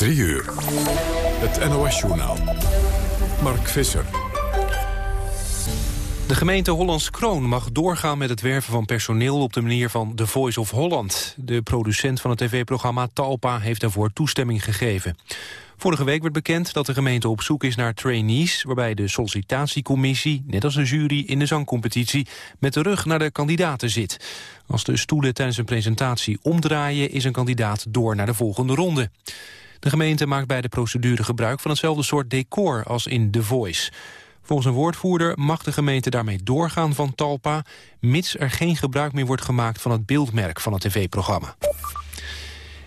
3 uur. Het NOS-journaal. Mark Visser. De gemeente Hollands Kroon mag doorgaan met het werven van personeel op de manier van The Voice of Holland. De producent van het tv-programma Talpa heeft daarvoor toestemming gegeven. Vorige week werd bekend dat de gemeente op zoek is naar trainees... waarbij de sollicitatiecommissie, net als een jury in de zangcompetitie... met de rug naar de kandidaten zit. Als de stoelen tijdens een presentatie omdraaien... is een kandidaat door naar de volgende ronde. De gemeente maakt bij de procedure gebruik van hetzelfde soort decor als in The Voice. Volgens een woordvoerder mag de gemeente daarmee doorgaan van Talpa... mits er geen gebruik meer wordt gemaakt van het beeldmerk van het tv-programma.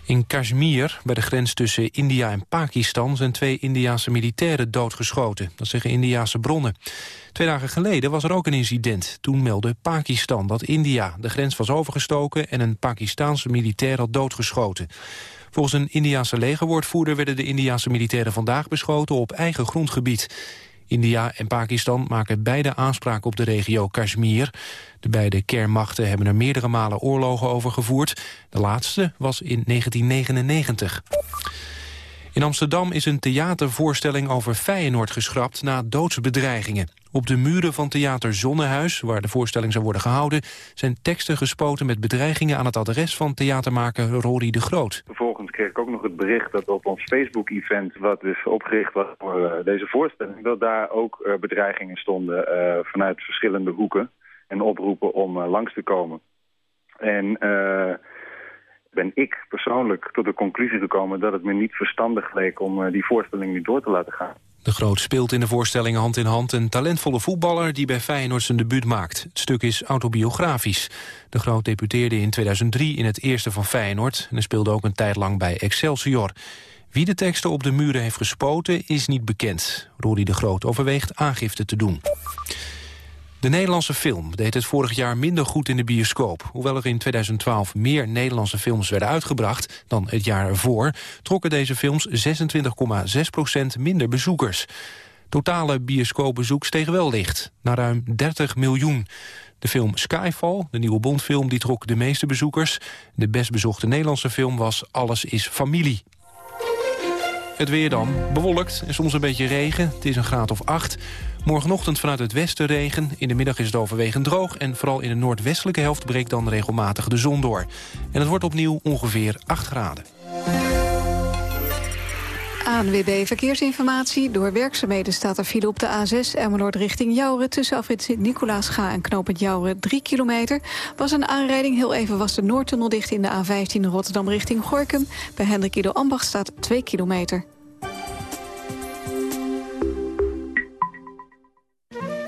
In Kashmir, bij de grens tussen India en Pakistan... zijn twee Indiase militairen doodgeschoten. Dat zeggen Indiase bronnen. Twee dagen geleden was er ook een incident. Toen meldde Pakistan dat India de grens was overgestoken... en een Pakistaanse militair had doodgeschoten. Volgens een Indiase legerwoordvoerder werden de Indiase militairen vandaag beschoten op eigen grondgebied. India en Pakistan maken beide aanspraak op de regio Kashmir. De beide kernmachten hebben er meerdere malen oorlogen over gevoerd. De laatste was in 1999. In Amsterdam is een theatervoorstelling over Feyenoord geschrapt na doodsbedreigingen. Op de muren van Theater Zonnehuis, waar de voorstelling zou worden gehouden... zijn teksten gespoten met bedreigingen aan het adres van theatermaker Rory de Groot. Vervolgens kreeg ik ook nog het bericht dat op ons Facebook-event... wat dus opgericht was voor uh, deze voorstelling... dat daar ook uh, bedreigingen stonden uh, vanuit verschillende hoeken... en oproepen om langs te komen. En ben ik persoonlijk tot de conclusie gekomen dat het me niet verstandig leek om die voorstelling nu door te laten gaan. De Groot speelt in de voorstelling hand in hand een talentvolle voetballer die bij Feyenoord zijn debuut maakt. Het stuk is autobiografisch. De Groot debuteerde in 2003 in het eerste van Feyenoord en speelde ook een tijd lang bij Excelsior. Wie de teksten op de muren heeft gespoten is niet bekend. Rory de Groot overweegt aangifte te doen. De Nederlandse film deed het vorig jaar minder goed in de bioscoop. Hoewel er in 2012 meer Nederlandse films werden uitgebracht dan het jaar ervoor... trokken deze films 26,6% minder bezoekers. Totale bioscoopbezoek steeg wel licht, naar ruim 30 miljoen. De film Skyfall, de nieuwe Bondfilm, die trok de meeste bezoekers. De best bezochte Nederlandse film was Alles is Familie. Het weer dan. Bewolkt en soms een beetje regen. Het is een graad of 8. Morgenochtend vanuit het westen regen. In de middag is het overwegend droog. En vooral in de noordwestelijke helft breekt dan regelmatig de zon door. En het wordt opnieuw ongeveer 8 graden. ANWB Verkeersinformatie. Door werkzaamheden staat er file op de A6 Emmeloord richting Jouren... tussen afrit Sint-Nicolaasga en knooppunt Jouren 3 kilometer. Was een aanrijding, heel even was de Noordtunnel dicht in de A15 Rotterdam richting Gorkum. Bij Hendrik Ido Ambach staat 2 kilometer.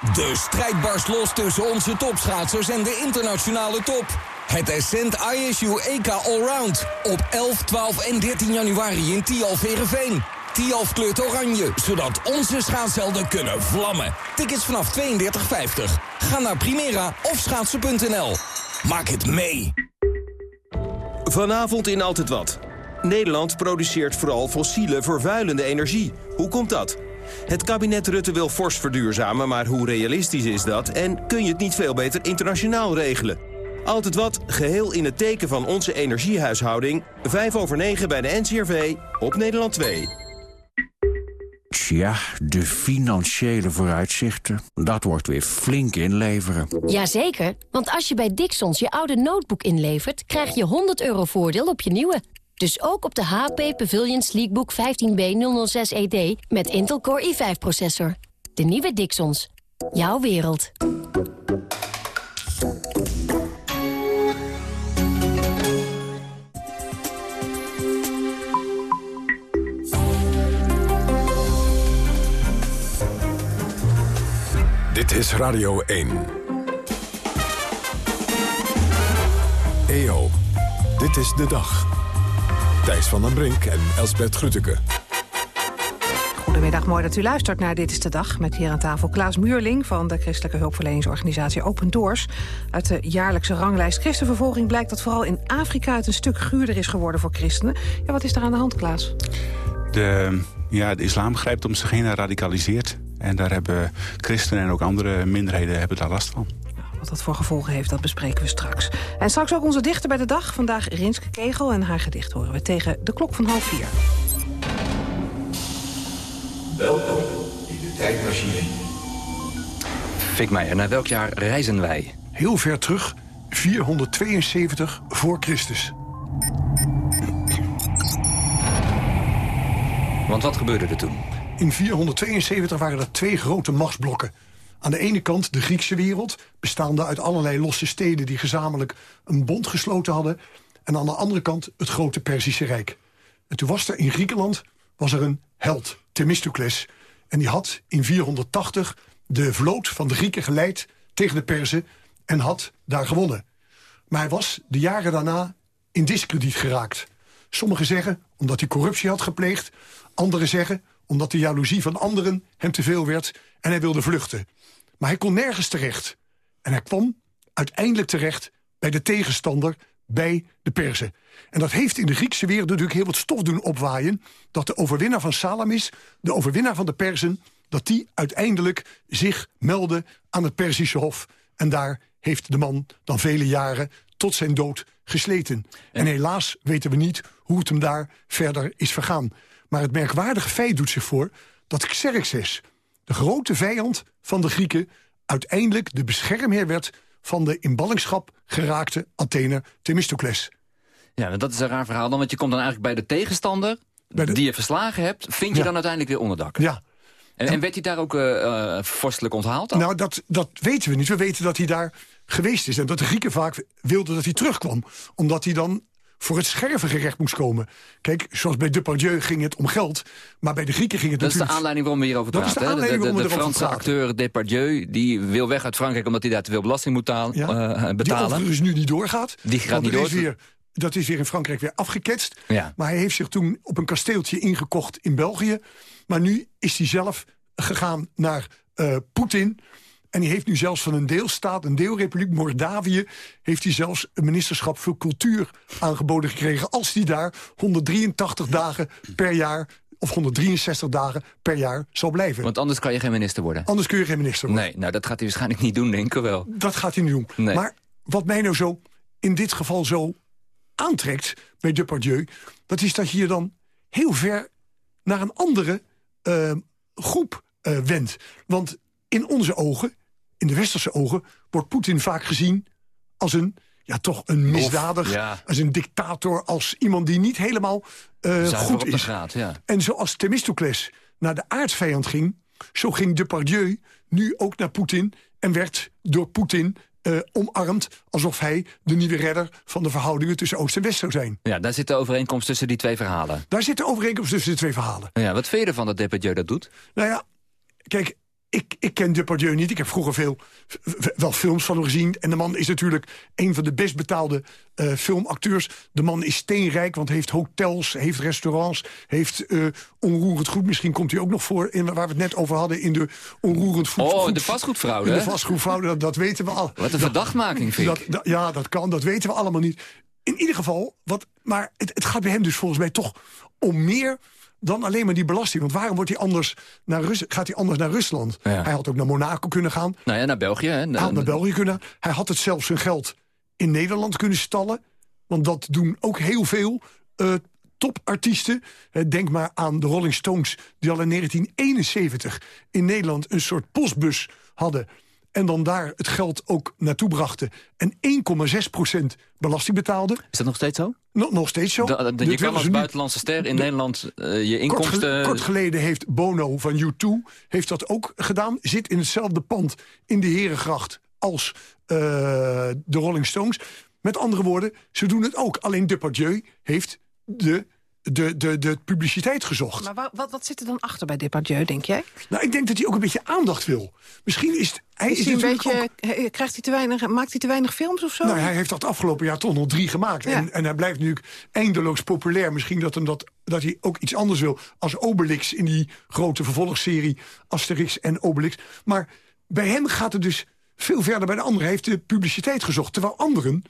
De strijd barst los tussen onze topschaatsers en de internationale top. Het Ascent ISU EK Allround. Op 11, 12 en 13 januari in Tialf Verenveen. Tialf kleurt oranje, zodat onze schaatshelden kunnen vlammen. Tickets vanaf 32,50. Ga naar Primera of schaatsen.nl. Maak het mee. Vanavond in Altijd Wat. Nederland produceert vooral fossiele vervuilende energie. Hoe komt dat? Het kabinet Rutte wil fors verduurzamen, maar hoe realistisch is dat? En kun je het niet veel beter internationaal regelen? Altijd wat, geheel in het teken van onze energiehuishouding. 5 over 9 bij de NCRV op Nederland 2. Tja, de financiële vooruitzichten, dat wordt weer flink inleveren. Jazeker, want als je bij Dixons je oude notebook inlevert... krijg je 100 euro voordeel op je nieuwe. Dus ook op de HP Pavilion Sleekbook 15B006ED met Intel Core i5-processor. De nieuwe Dixons. Jouw wereld. Dit is Radio 1. EO, dit is de dag. Thijs van den Brink en Elsbert Grütke. Goedemiddag, mooi dat u luistert naar Dit is de Dag. Met hier aan tafel Klaas Muurling van de christelijke hulpverleningsorganisatie Open Doors. Uit de jaarlijkse ranglijst christenvervolging blijkt dat vooral in Afrika... het een stuk guurder is geworden voor christenen. Ja, wat is er aan de hand, Klaas? De, ja, de islam grijpt om zich heen en radicaliseert. En daar hebben christenen en ook andere minderheden hebben daar last van. Wat dat voor gevolgen heeft, dat bespreken we straks. En straks ook onze dichter bij de dag. Vandaag Rinske Kegel en haar gedicht horen we tegen de klok van half vier. Welkom in de tijdmachine. Fik Meijer, naar welk jaar reizen wij? Heel ver terug, 472 voor Christus. Want wat gebeurde er toen? In 472 waren er twee grote machtsblokken. Aan de ene kant de Griekse wereld, bestaande uit allerlei losse steden... die gezamenlijk een bond gesloten hadden. En aan de andere kant het grote Perzische Rijk. En toen was er in Griekenland was er een held, Themistocles. En die had in 480 de vloot van de Grieken geleid tegen de Perzen... en had daar gewonnen. Maar hij was de jaren daarna in discrediet geraakt. Sommigen zeggen omdat hij corruptie had gepleegd. Anderen zeggen omdat de jaloezie van anderen hem te veel werd... en hij wilde vluchten. Maar hij kon nergens terecht. En hij kwam uiteindelijk terecht bij de tegenstander, bij de Perzen. En dat heeft in de Griekse wereld natuurlijk heel wat stof doen opwaaien... dat de overwinnaar van Salamis, de overwinnaar van de Perzen... dat die uiteindelijk zich meldde aan het Perzische Hof. En daar heeft de man dan vele jaren tot zijn dood gesleten. En helaas weten we niet hoe het hem daar verder is vergaan. Maar het merkwaardige feit doet zich voor dat Xerxes, de grote vijand van de Grieken... uiteindelijk de beschermheer werd van de in ballingschap geraakte Athener Themistocles. Ja, dat is een raar verhaal dan, want je komt dan eigenlijk bij de tegenstander... die je verslagen hebt, vind je dan uiteindelijk weer onderdak. Ja. En, en werd hij daar ook uh, vorstelijk onthaald dan? Nou, dat, dat weten we niet. We weten dat hij daar geweest is. En dat de Grieken vaak wilden dat hij terugkwam. Omdat hij dan voor het schervengerecht moest komen. Kijk, zoals bij Depardieu ging het om geld, maar bij de Grieken ging het dat natuurlijk... Dat is de aanleiding waarom we hierover praten. Dat is de aanleiding waarom de, de, de Franse acteur Depardieu, die wil weg uit Frankrijk... omdat hij daar te veel belasting moet taal, ja, uh, betalen. Die overigens nu niet doorgaat. Die gaat niet door. Weer, dat is weer in Frankrijk weer afgeketst. Ja. Maar hij heeft zich toen op een kasteeltje ingekocht in België. Maar nu is hij zelf gegaan naar uh, Poetin... En die heeft nu zelfs van een deelstaat, een deelrepubliek, Moldavië... heeft hij zelfs een ministerschap voor cultuur aangeboden gekregen... als hij daar 183 dagen per jaar of 163 dagen per jaar zal blijven. Want anders kan je geen minister worden? Anders kun je geen minister worden. Nee, nou dat gaat hij waarschijnlijk niet doen, denk ik wel. Dat gaat hij niet doen. Nee. Maar wat mij nou zo in dit geval zo aantrekt bij Depardieu... dat is dat je je dan heel ver naar een andere uh, groep uh, wendt. Want in onze ogen, in de westerse ogen... wordt Poetin vaak gezien als een, ja, toch een misdadig... ja. als een dictator, als iemand die niet helemaal uh, goed is. Graad, ja. En zoals Themistocles naar de aardsvijand ging... zo ging Depardieu nu ook naar Poetin... en werd door Poetin uh, omarmd alsof hij de nieuwe redder van de verhoudingen tussen Oost en West zou zijn. Ja, daar zit de overeenkomst tussen die twee verhalen. Daar zit de overeenkomst tussen de twee verhalen. Ja, wat vind je ervan dat Depardieu dat doet? Nou ja, kijk, ik, ik ken Depardieu niet. Ik heb vroeger veel, wel films van hem gezien. En de man is natuurlijk een van de best betaalde uh, filmacteurs. De man is steenrijk, want heeft hotels, heeft restaurants... heeft uh, onroerend goed. Misschien komt hij ook nog voor, in, waar we het net over hadden... in de onroerend goed. Oh, goed, de vastgoedfraude. De vastgoedfraude, dat, dat weten we al. Wat een verdachtmaking, vind dat, ik. Dat, ja, dat kan, dat weten we allemaal niet. In ieder geval, wat, maar het, het gaat bij hem dus volgens mij toch om meer dan alleen maar die belasting. Want waarom wordt hij anders naar Rus gaat hij anders naar Rusland? Ja. Hij had ook naar Monaco kunnen gaan. Nou ja, naar België. Hè? Hij had naar België kunnen. Hij had het zelfs zijn geld in Nederland kunnen stallen. Want dat doen ook heel veel uh, topartiesten. Uh, denk maar aan de Rolling Stones... die al in 1971 in Nederland een soort postbus hadden... en dan daar het geld ook naartoe brachten... en 1,6% belasting betaalden. Is dat nog steeds zo? Nog, nog steeds zo. Je kan als buitenlandse ster in de, Nederland uh, je inkomsten... Kort, ge, kort, geleden heeft Bono van U2 heeft dat ook gedaan. Zit in hetzelfde pand in de Herengracht als uh, de Rolling Stones. Met andere woorden, ze doen het ook. Alleen Depardieu heeft de de, de, de publiciteit gezocht. Maar wa- wat, wat zit er dan achter bij Depardieu, denk jij? Nou, ik denk dat hij ook een beetje aandacht wil. Misschien is het, hij Is is hij een beetje, ook- krijgt hij te weinig, maakt hij te weinig films of zo? Nou, hij heeft dat afgelopen jaar toch nog drie gemaakt. Ja. En, en hij blijft nu eindeloos populair. Misschien dat, hem dat, dat hij ook iets anders wil als Obelix... in die grote vervolgserie Asterix en Obelix. Maar bij hem gaat het dus veel verder bij de anderen. Hij heeft de publiciteit gezocht. Terwijl anderen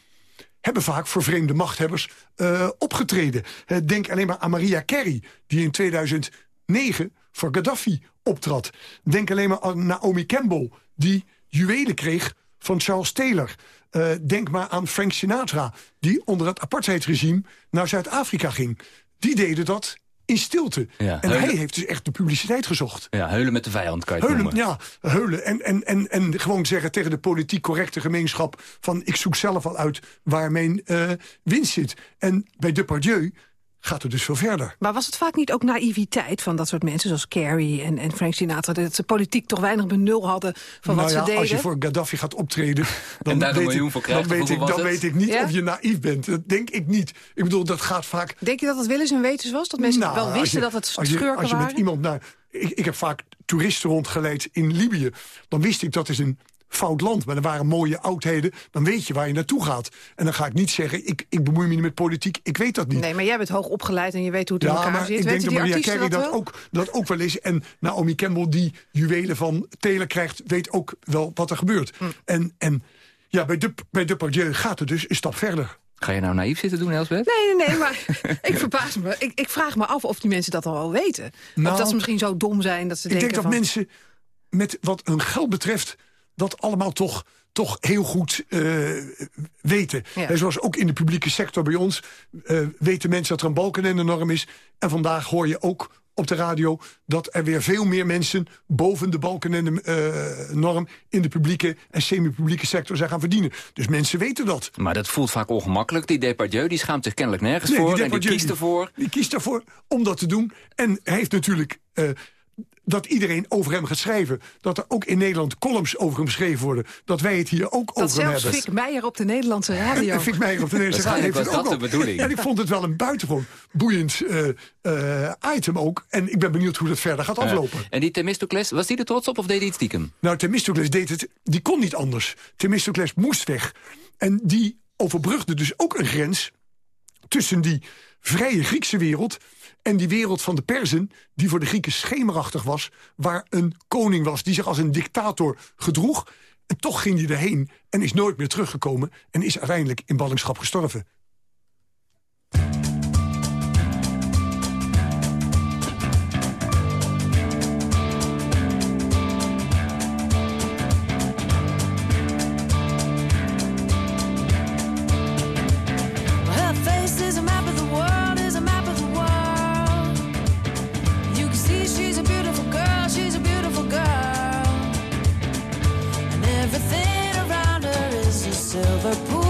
hebben vaak voor vreemde machthebbers eh, opgetreden. Eh, denk alleen maar aan Maria Carey... die in 2009 voor Gaddafi optrad. Denk alleen maar aan Naomi Campbell... die juwelen kreeg van Charles Taylor. Eh, denk maar aan Frank Sinatra... die onder het apartheidsregime naar Zuid-Afrika ging. Die deden dat in stilte. Ja, en hij heeft dus echt de publiciteit gezocht. Ja, heulen met de vijand kan je Heulen, noemen. ja, heulen. En, en, en, en gewoon zeggen tegen de politiek correcte gemeenschap... van ik zoek zelf al uit waar mijn eh, winst zit. En bij Depardieu gaat het dus veel verder. Maar was het vaak niet ook naïviteit van dat soort mensen... zoals Carrie en, en Frank Sinatra... dat ze politiek toch weinig benul hadden van nou wat ja, ze deden? als je voor Gaddafi gaat optreden... dan, weet, ik, krijgt, dan, weet, ik, dan weet ik niet Ja? of je naïef bent. Dat denk ik niet. Ik bedoel, dat gaat vaak... Denk je dat het willens en wetens was? Dat mensen Nou, wel wisten je- dat het schurken Als je waren? met iemand naar... Ik, ik heb vaak toeristen rondgeleid in Libië. Dan wist ik dat is een fout land, maar er waren mooie oudheden. Dan weet je waar je naartoe gaat. En dan ga ik niet zeggen, ik, ik bemoei me niet met politiek. Ik weet dat niet. Nee, maar jij bent hoog opgeleid en je weet hoe het in Ja, elkaar maar zit. ik denk Weten dat die Maria Carey dat wel? ook, dat ook wel is. En Naomi Campbell, die juwelen van Taylor krijgt... weet ook wel wat er gebeurt. Hm. En, en ja, bij, de, bij Depardieu gaat het dus een stap verder. Ga je nou naïef zitten doen, Elsbeth? Nee, nee, nee, maar ik verbaas me. Ik, ik vraag me af of die mensen dat al wel weten. Nou, of dat ze misschien zo dom zijn dat ze Ik denken denk dat van... mensen met wat hun geld betreft... dat allemaal toch, toch heel goed eh, weten. Ja. En zoals ook in de publieke sector bij ons... eh, weten mensen dat er een balkenende-norm is. En vandaag hoor je ook op de radio... dat er weer veel meer mensen boven de balkenende-norm... in de publieke en semi-publieke sector zijn gaan verdienen. Dus mensen weten dat. Maar dat voelt vaak ongemakkelijk. Die Depardieu die schaamt zich kennelijk nergens Nee, voor. die en die kiest ervoor. Die kiest ervoor om dat te doen. En hij heeft natuurlijk... dat iedereen over hem gaat schrijven. Dat er ook in Nederland columns over hem geschreven worden. Dat wij het hier ook Dat over hem zelfs hebben. Fik Meijer op de Nederlandse radio. En Fik Meijer op de Nederlandse radio heeft het was ook dat de bedoeling. En ik vond het wel een buitengewoon boeiend eh, eh, item ook. En ik ben benieuwd hoe dat verder gaat aflopen. En die Themistocles, was die er trots op of deed hij het stiekem? Nou, Themistocles deed het, die kon niet anders. Themistocles moest weg. En die overbrugde dus ook een grens tussen die vrije Griekse wereld en die wereld van de Perzen, die voor de Grieken schemerachtig was, waar een koning was die zich als een dictator gedroeg. En toch ging hij erheen en is nooit meer teruggekomen en is uiteindelijk in ballingschap gestorven. Everything around her is a silver pool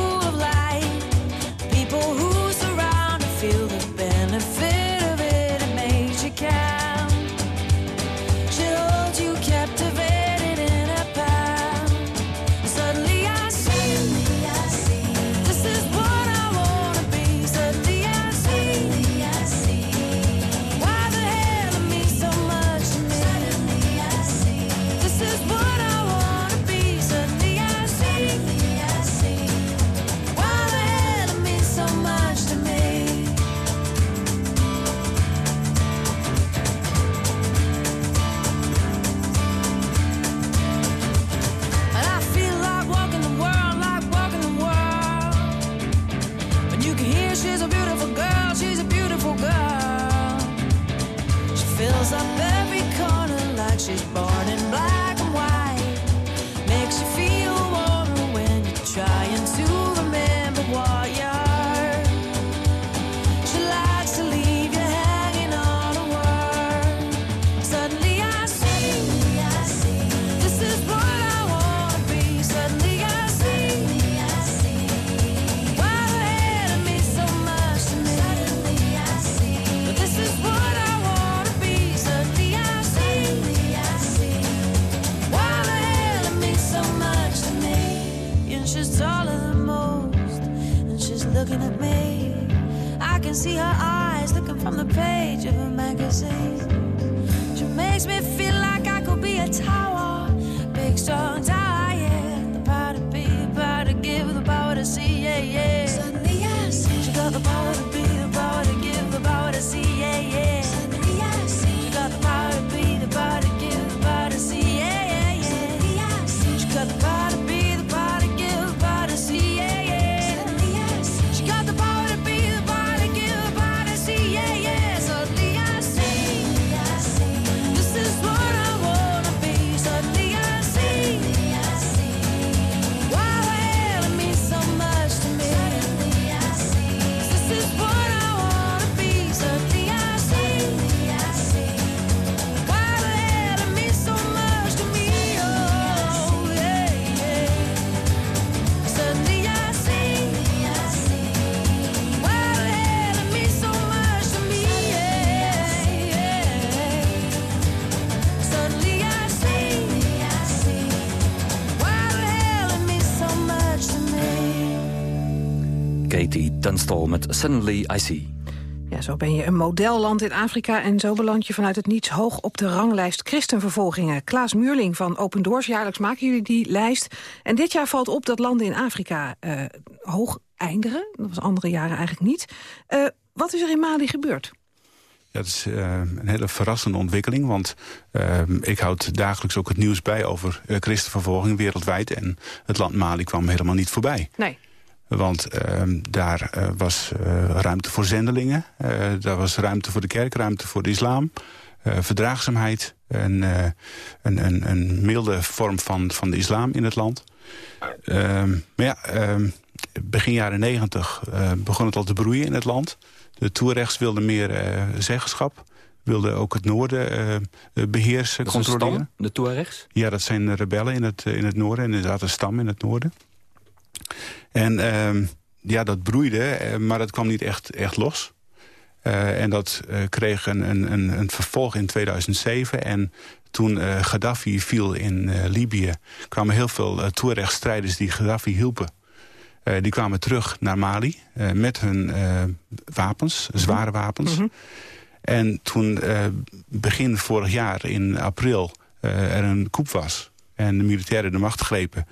Suddenly I See. Ja, zo ben je een modelland in Afrika en zo beland je vanuit het niets hoog op de ranglijst christenvervolgingen. Klaas Muurling van Open Doors, jaarlijks maken jullie die lijst. En dit jaar valt op dat landen in Afrika eh, hoog eindigen. Dat was andere jaren eigenlijk niet. Eh, wat is er in Mali gebeurd? Ja, dat is eh, een hele verrassende ontwikkeling. Want ik houd dagelijks ook het nieuws bij over christenvervolging wereldwijd. En het land Mali kwam helemaal niet voorbij. Nee. Want ehm, daar eh, was eh, ruimte voor zendelingen. eh, daar was ruimte voor de kerk, ruimte voor de islam. verdraagzaamheid. En, een, een, een milde vorm van, van de islam in het land. Ehm, maar ja, ehm, begin jaren negentig begon het al te broeien in het land. De Touaregs wilden meer zeggenschap. Wilden ook het noorden eh, beheersen, Dat is een controleren. stam, de Tuaregs? Ja, dat zijn rebellen in het, in het noorden. En inderdaad een stam in het noorden. En ehm, ja, dat broeide, eh, maar dat kwam niet echt, echt los. Eh, en dat eh, kreeg een, een, een, een vervolg in 2007. En toen Gaddafi viel in Libië... kwamen heel veel uh, die Gaddafi hielpen. Die kwamen terug naar Mali met hun wapens, zware wapens. En toen begin vorig jaar in april er een coup was... en de militairen de macht grepen...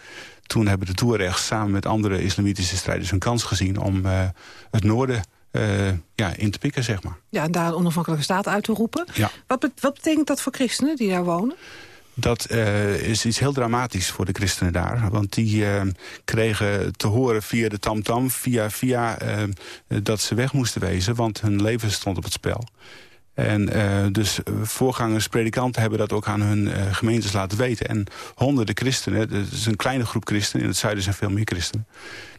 toen hebben de Tuaregs samen met andere islamitische strijders... een kans gezien om eh, het noorden eh, ja, in te pikken, zeg maar. Ja, en daar een onafhankelijke staat uit te roepen. Ja. Wat, bet- wat betekent dat voor christenen die daar wonen? Dat eh, is iets heel dramatisch voor de christenen daar. Want die kregen te horen via de tamtam, via via, eh, dat ze weg moesten wezen. Want hun leven stond op het spel. En eh, dus eh, voorgangers, predikanten hebben dat ook aan hun eh, gemeentes laten weten. En honderden christenen, het is een kleine groep christenen... in het zuiden zijn veel meer christenen...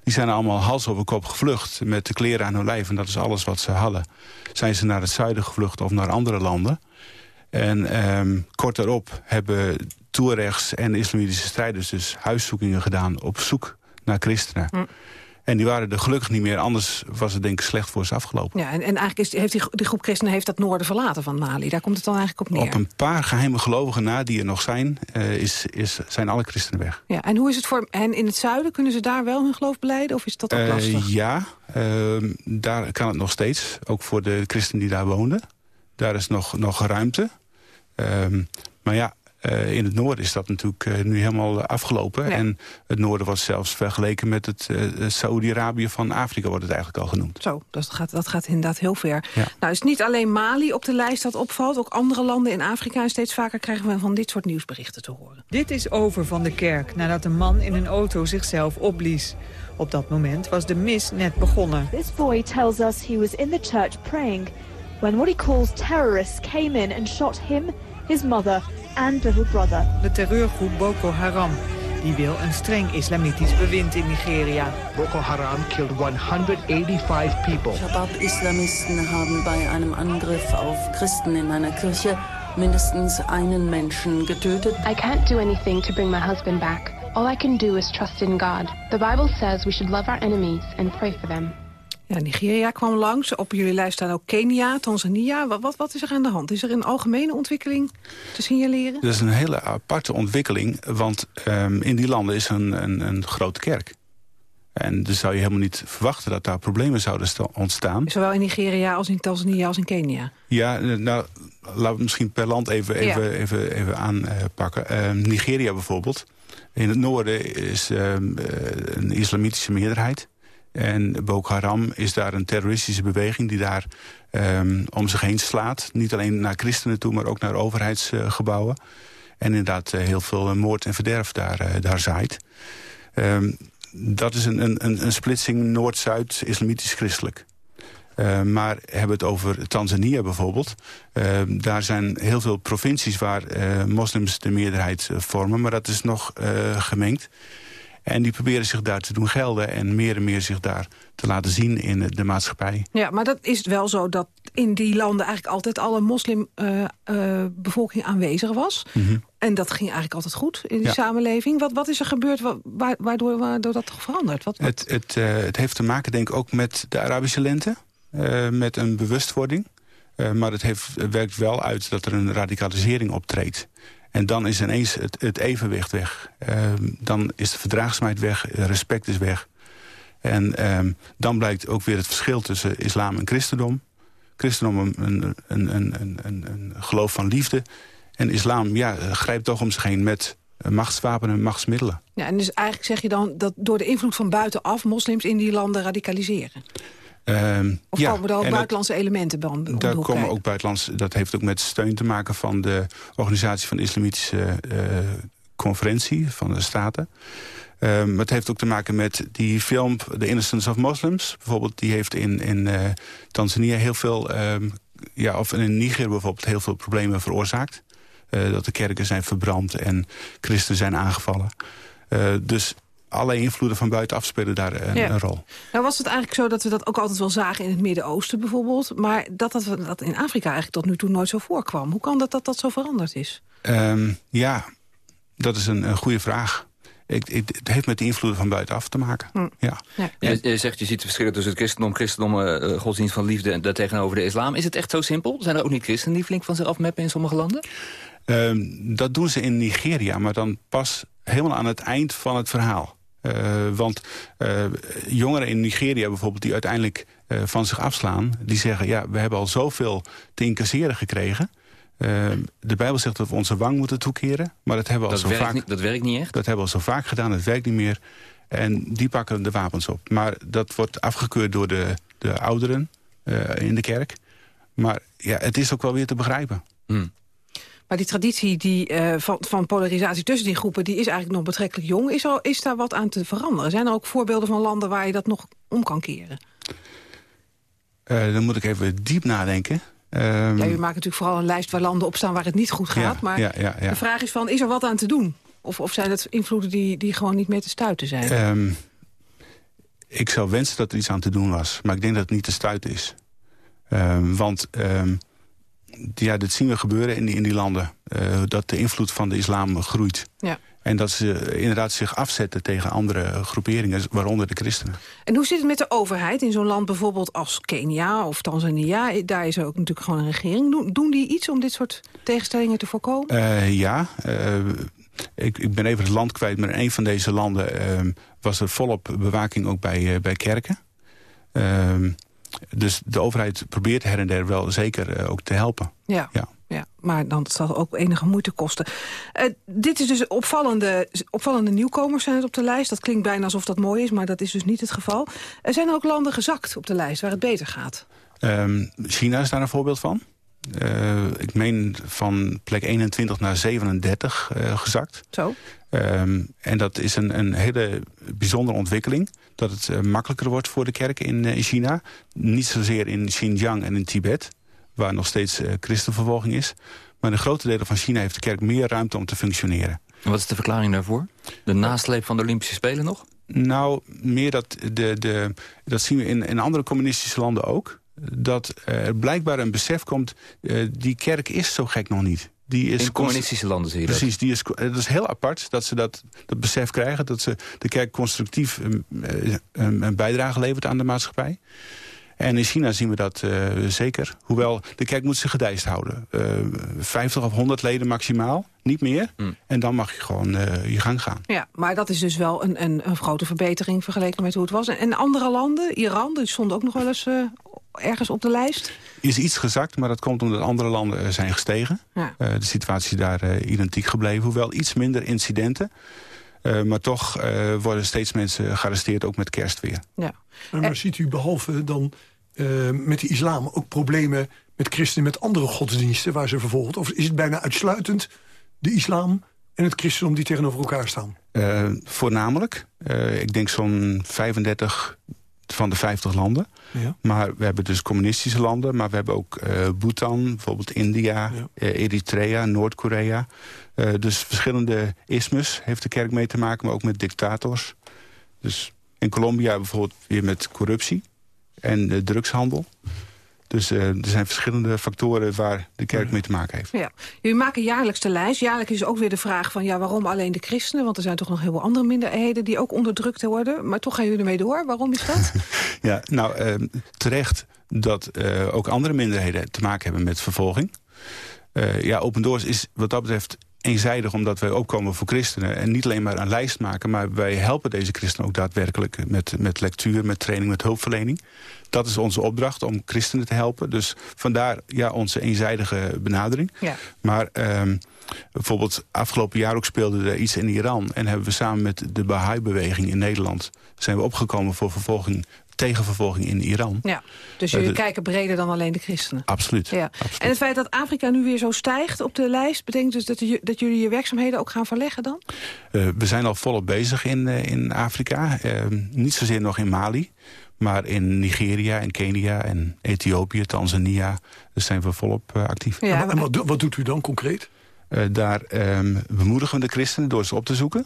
die zijn allemaal hals over kop gevlucht met de kleren aan hun lijf... en dat is alles wat ze hadden. Zijn ze naar het zuiden gevlucht of naar andere landen... En ehm, kort daarop hebben Tuaregs en islamitische strijders... dus huiszoekingen gedaan op zoek naar christenen. En die waren er gelukkig niet meer, anders was het denk ik slecht voor ze afgelopen. Ja, en, en eigenlijk is, heeft die, die groep christenen heeft dat noorden verlaten van Mali. Daar komt het dan eigenlijk op neer. Op een paar geheime gelovigen na die er nog zijn, eh, is, is, zijn alle christenen weg. Ja, en hoe is het voor hen in het zuiden? Kunnen ze daar wel hun geloof beleiden of is dat ook Eh, lastig? ja, ehm, daar kan het nog steeds. Ook voor de christenen die daar woonden. Daar is nog, nog ruimte. Ehm, maar ja, eh, in het noorden is dat natuurlijk eh, nu helemaal afgelopen. En het noorden wordt zelfs vergeleken met het eh, Saoedi-Arabië van Afrika... wordt het eigenlijk al genoemd. Zo, dat gaat, dat gaat inderdaad heel ver. Nou, het is niet alleen Mali op de lijst dat opvalt. Ook andere landen in Afrika. En steeds vaker krijgen we van dit soort nieuwsberichten te horen. Dit is over van de kerk nadat een man in een auto zichzelf opblies. Op dat moment was de mis net begonnen. This boy tells us he was in the church praying when what he calls terrorists came in and shot him, his mother and little brother. De terreurgroep Boko Haram. Die wil een streng islamitisch bewind in Nigeria. Boko Haram killed 185 people. Shabab-Islamisten haben bei einem Angriff auf Christen in einer Kirche mindestens einen Menschen getötet. I can't do anything to bring my husband back. All I can do is trust in God. The Bible says we should love our enemies and pray for them. Ja, Nigeria kwam langs. Op jullie lijst staan ook Kenia, Tanzania. Wat, wat, wat is er aan de hand? Is er een algemene ontwikkeling te signaleren? Dat is een hele aparte ontwikkeling, want ehm, in die landen is een, een, een grote kerk. En dus zou je helemaal niet verwachten dat daar problemen zouden sta- ontstaan. Zowel in Nigeria als in Tanzania als in Kenia. Ja, eh, nou, laten we misschien per land even, even, Ja. even, even aanpakken. Eh, Nigeria bijvoorbeeld. In het noorden is eh, een islamitische meerderheid. En Boko Haram is daar een terroristische beweging... die daar ehm, om zich heen slaat. Niet alleen naar christenen toe, maar ook naar overheidsgebouwen. En inderdaad eh, heel veel eh, moord en verderf daar, eh, daar zaait. Ehm, dat is een, een, een- splitsing Noord-Zuid, islamitisch-christelijk. Eh, maar hebben we het over Tanzania bijvoorbeeld. Daar zijn heel veel provincies waar moslims de meerderheid vormen. Maar dat is nog gemengd. En die proberen zich daar te doen gelden. En meer en meer zich daar te laten zien in de maatschappij. Ja, maar dat is wel zo dat in die landen eigenlijk altijd al een moslimbevolking aanwezig was. En dat ging eigenlijk altijd goed in die Ja. samenleving. Wat, wat is er gebeurd wa- wa- waardoor, waardoor dat verandert? Wat, wat- Het, het, eh, het heeft te maken denk ik ook met de Arabische lente. eh, met een bewustwording. Eh, maar het, heeft, het werkt wel uit dat er een radicalisering optreedt. En dan is ineens het, het evenwicht weg. Eh, dan is de verdraagzaamheid weg, eh, respect is weg. En ehm, dan blijkt ook weer het verschil tussen islam en christendom. Christendom een, een, een, een, een, een, een geloof van liefde. En islam ja, eh, grijpt toch om zich heen met eh, machtswapenen en machtsmiddelen. ja, en dus eigenlijk zeg je dan dat door de invloed van buitenaf... moslims in die landen radicaliseren? Ehm, Of ja, komen er ook en dat- buitenlandse elementen bij Daar komen ook buitenlands. Dat heeft ook met steun te maken van de organisatie van de Islamitische eh, Conferentie van de Staten. Ehm, maar het heeft ook te maken met die film The Innocence of Muslims. Bijvoorbeeld, die heeft in, in eh, Tanzania heel veel... ehm, ja, of in Niger bijvoorbeeld heel veel problemen veroorzaakt. Eh, dat de kerken zijn verbrand en christenen zijn aangevallen. Dus allerlei invloeden van buitenaf spelen daar een, Ja. een rol. Nou was het eigenlijk zo dat we dat ook altijd wel zagen in het Midden-Oosten bijvoorbeeld. Maar dat dat, dat in Afrika eigenlijk tot nu toe nooit zo voorkwam. Hoe kan dat dat, dat zo veranderd is? Ehm, ja, dat is een, een goede vraag. Ik, ik- het heeft met de invloeden van buitenaf te maken. Hm. Ja. Je, je zegt, je ziet de verschillen tussen het christendom, christendom, eh, eh, godsdienst van liefde en daartegenover de islam. Is het echt zo simpel? Zijn er ook niet christenen die flink van zich afmeppen in sommige landen? Ehm, dat doen ze in Nigeria, maar dan pas helemaal aan het eind van het verhaal. Eh, want eh, jongeren in Nigeria bijvoorbeeld die uiteindelijk eh, van zich afslaan... die zeggen, ja, we hebben al zoveel te incasseren gekregen... De Bijbel zegt dat we onze wang moeten toekeren. Maar dat hebben we al Dat zo vaak. niet- dat werkt niet echt? Dat hebben we al zo vaak gedaan. Het werkt niet meer. En die pakken de wapens op. Maar dat wordt afgekeurd door de, de ouderen in de kerk. Maar ja, het is ook wel weer te begrijpen. Maar die traditie die, eh, van, van polarisatie tussen die groepen... die is eigenlijk nog betrekkelijk jong. Is, er, is daar wat aan te veranderen? Zijn er ook voorbeelden van landen waar je dat nog om kan keren? Eh, dan moet ik even diep nadenken. Ehm, Ja, u maakt natuurlijk vooral een lijst waar landen op staan waar het niet goed gaat. Ja, maar ja, de vraag is van, is er wat aan te doen? Of, of zijn het invloeden die, die gewoon niet meer te stuiten zijn? Ehm, ik zou wensen dat er iets aan te doen was. Maar ik denk dat het niet te stuiten is. Ehm, want ja, dit zien we gebeuren in die, in die landen. eh, dat de invloed van de islam groeit. Ja. En dat ze inderdaad zich afzetten tegen andere groeperingen, waaronder de christenen. En hoe zit het met de overheid in zo'n land bijvoorbeeld als Kenia of Tanzania? Daar is ook natuurlijk gewoon een regering. Doen, doen die iets om dit soort tegenstellingen te voorkomen? Eh, ja, eh, ik, ik ben even het land kwijt, maar in een van deze landen ehm, was er volop bewaking ook bij, eh, bij kerken. Dus de overheid probeert her en der wel zeker eh, ook te helpen. Ja. Ja. Ja, maar dan zal ook enige moeite kosten. Eh, dit is dus opvallende, opvallende nieuwkomers zijn het op de lijst. Dat klinkt bijna alsof dat mooi is, maar dat is dus niet het geval. Er zijn ook landen gezakt op de lijst waar het beter gaat. Ehm, China is daar een voorbeeld van. Eh, ik meen van plek 21 naar 37 eh, gezakt. Zo. Ehm, en dat is een, een hele bijzondere ontwikkeling. Dat het eh, makkelijker wordt voor de kerken in, in China. Niet zozeer in Xinjiang en in Tibet, waar nog steeds eh, christenvervolging is. Maar in grote delen van China heeft de kerk meer ruimte om te functioneren. En wat is de verklaring daarvoor? De nasleep van de Olympische Spelen nog? Nou, meer dat, de, de, dat zien we in, in andere communistische landen ook. Dat er blijkbaar een besef komt, eh, die kerk is zo gek nog niet. Die is In communistische landen zie je dat? Precies, die is, het is heel apart dat ze dat, dat besef krijgen. Dat ze de kerk constructief een, een, een bijdrage levert aan de maatschappij. En in China zien we dat eh, zeker. Hoewel, de kerk moet zich gedijst houden. Eh 50 of 100 leden maximaal, niet meer. En dan mag je gewoon eh, je gang gaan. Ja, maar dat is dus wel een, een, een grote verbetering vergeleken met hoe het was. En, andere landen, Iran, die stonden ook nog wel eens eh, ergens op de lijst? Is iets gezakt, maar dat komt omdat andere landen eh, zijn gestegen. Ja. Eh, de situatie is daar eh, identiek gebleven. Hoewel iets minder incidenten. Eh, maar toch eh, worden steeds mensen gearresteerd, ook met kerst weer. Ja. Maar, maar ziet u behalve dan eh, met de islam ook problemen met christenen met andere godsdiensten waar ze vervolgd? Of is het bijna uitsluitend de islam en het christendom die tegenover elkaar staan? Eh, voornamelijk. Eh, ik denk zo'n 35 van de 50 landen. Ja. Maar we hebben dus communistische landen. Maar we hebben ook eh, Bhutan, bijvoorbeeld India, eh, Eritrea, Noord-Korea. Eh, dus verschillende ismes heeft de kerk mee te maken. Maar ook met dictators. Dus in Colombia bijvoorbeeld weer met corruptie. En drugshandel. Dus eh, er zijn verschillende factoren waar de kerk mee te maken heeft. Ja. Jullie maken jaarlijks de lijst. Jaarlijks is ook weer de vraag van ja, waarom alleen de christenen? Want er zijn toch nog heel veel andere minderheden die ook onderdrukt worden. Maar toch gaan jullie ermee door. Waarom is dat? Ja, nou, eh, terecht dat eh, ook andere minderheden te maken hebben met vervolging. Eh, ja, Open Doors is wat dat betreft eenzijdig omdat wij opkomen voor christenen... en niet alleen maar een lijst maken, maar wij helpen deze christenen ook daadwerkelijk... met, met lectuur, met training, met hulpverlening. Dat is onze opdracht, om christenen te helpen. Dus vandaar ja, onze eenzijdige benadering. Ja. Maar ehm, bijvoorbeeld afgelopen jaar ook speelde er iets in Iran... en hebben we samen met de Baha'i-beweging in Nederland... zijn we opgekomen voor vervolging, tegen vervolging in Iran. Ja. Dus Eh, jullie de- kijken breder dan alleen de christenen. Absoluut. Ja. En het feit dat Afrika nu weer zo stijgt op de lijst... betekent dus dat, dat jullie je werkzaamheden ook gaan verleggen dan? Eh, we zijn al volop bezig in, eh, in Afrika. Eh, niet zozeer nog in Mali, maar in Nigeria en Kenia en Ethiopië, Tanzania. Daar zijn we volop eh, actief. en wa- en wat, wat doet u dan concreet? Eh, daar ehm, bemoedigen we de christenen door ze op te zoeken.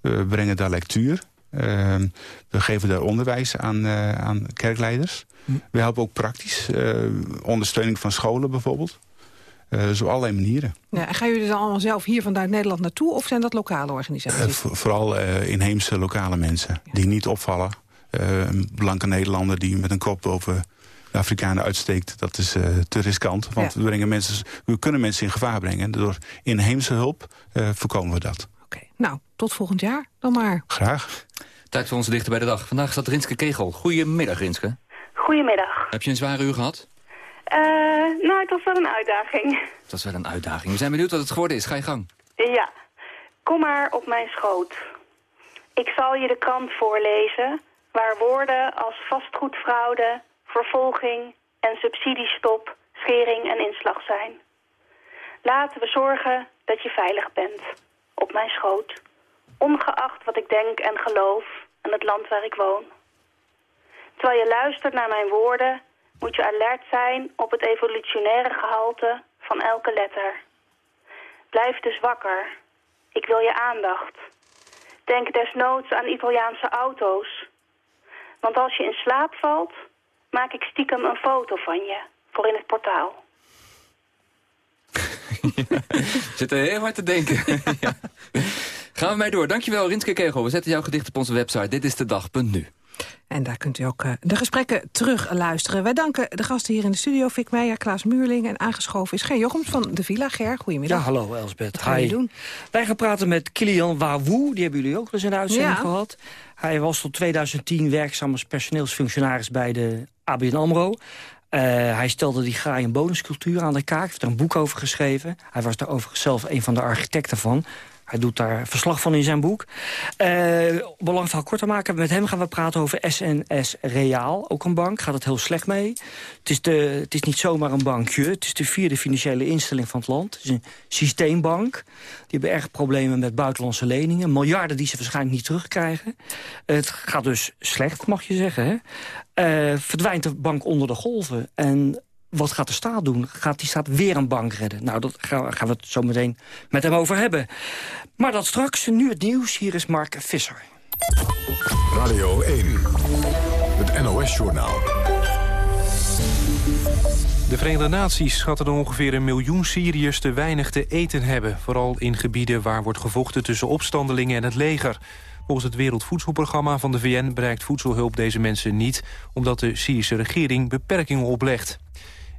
We brengen daar lectuur. Ehm, we geven daar onderwijs aan, eh, aan kerkleiders. We helpen ook praktisch. eh, ondersteuning van scholen bijvoorbeeld. Eh, zo allerlei manieren. Ja, en gaan jullie dan allemaal zelf hier vanuit Nederland naartoe... of zijn dat lokale organisaties? vo- vooral eh, inheemse lokale mensen die niet opvallen. Eh, een blanke Nederlander die met een kop boven de Afrikanen uitsteekt... dat is eh, te riskant, want we, brengen mensen, we kunnen mensen in gevaar brengen. Door inheemse hulp eh, voorkomen we dat. Nou, tot volgend jaar dan maar. Graag. Tijd voor onze dichter bij de dag. Vandaag staat Rinske Kegel. Goedemiddag, Rinske. Goedemiddag. Heb je een zware uur gehad? Eh, nou, het was wel een uitdaging. Dat is wel een uitdaging. We zijn benieuwd wat het geworden is. Ga je gang. Ja, kom maar op mijn schoot. Ik zal je de krant voorlezen, waar woorden als vastgoedfraude, vervolging en subsidiestop, schering en inslag zijn. Laten we zorgen dat je veilig bent, op mijn schoot, ongeacht wat ik denk en geloof en het land waar ik woon. Terwijl je luistert naar mijn woorden, moet je alert zijn op het evolutionaire gehalte van elke letter. Blijf dus wakker. Ik wil je aandacht. Denk desnoods aan Italiaanse auto's. Want als je in slaap valt, maak ik stiekem een foto van je voor in het portaal. Zit er heel hard te denken. ja. Gaan we mee door. Dankjewel, Rinske Kegel. We zetten jouw gedicht op onze website. Dit is de dag.nu. En daar kunt u ook eh, de gesprekken terug luisteren. Wij danken de gasten hier in de studio. Fik Meijer, Klaas Muurling en aangeschoven is Ger Jochems van de Villa. Ger, goedemiddag. Ja, hallo Elsbeth. Hi. doen? Wij gaan praten met Kilian Wawoe. Die hebben jullie ook dus in de uitzending Ja. gehad. Hij was tot 2010 werkzaam als personeelsfunctionaris bij de ABN AMRO. Eh, hij stelde die graai- en bonuscultuur aan de kaak. heeft er een boek over geschreven. Hij was daar overigens zelf een van de architecten van. Hij doet daar verslag van in zijn boek. Eh om een lang verhaal kort te maken, met hem gaan we praten over SNS Reaal. Ook een bank, gaat het heel slecht mee. Het is, de, het is niet zomaar een bankje. Het is de vierde financiële instelling van het land. Het is een systeembank. Die hebben erg problemen met buitenlandse leningen. Miljarden die ze waarschijnlijk niet terugkrijgen. Het gaat dus slecht, mag je zeggen. Hè? Eh, verdwijnt de bank onder de golven. En wat gaat de staat doen? Gaat die staat weer een bank redden? Nou, daar gaan, gaan we het zo meteen met hem over hebben. Maar dat straks, nu het nieuws. Hier is Mark Visser. Radio 1, het NOS-journaal. De Verenigde Naties schatten dat ongeveer een miljoen Syriërs te weinig te eten hebben. Vooral in gebieden waar wordt gevochten tussen opstandelingen en het leger. Volgens het Wereldvoedselprogramma van de VN bereikt voedselhulp deze mensen niet... omdat de Syrische regering beperkingen oplegt.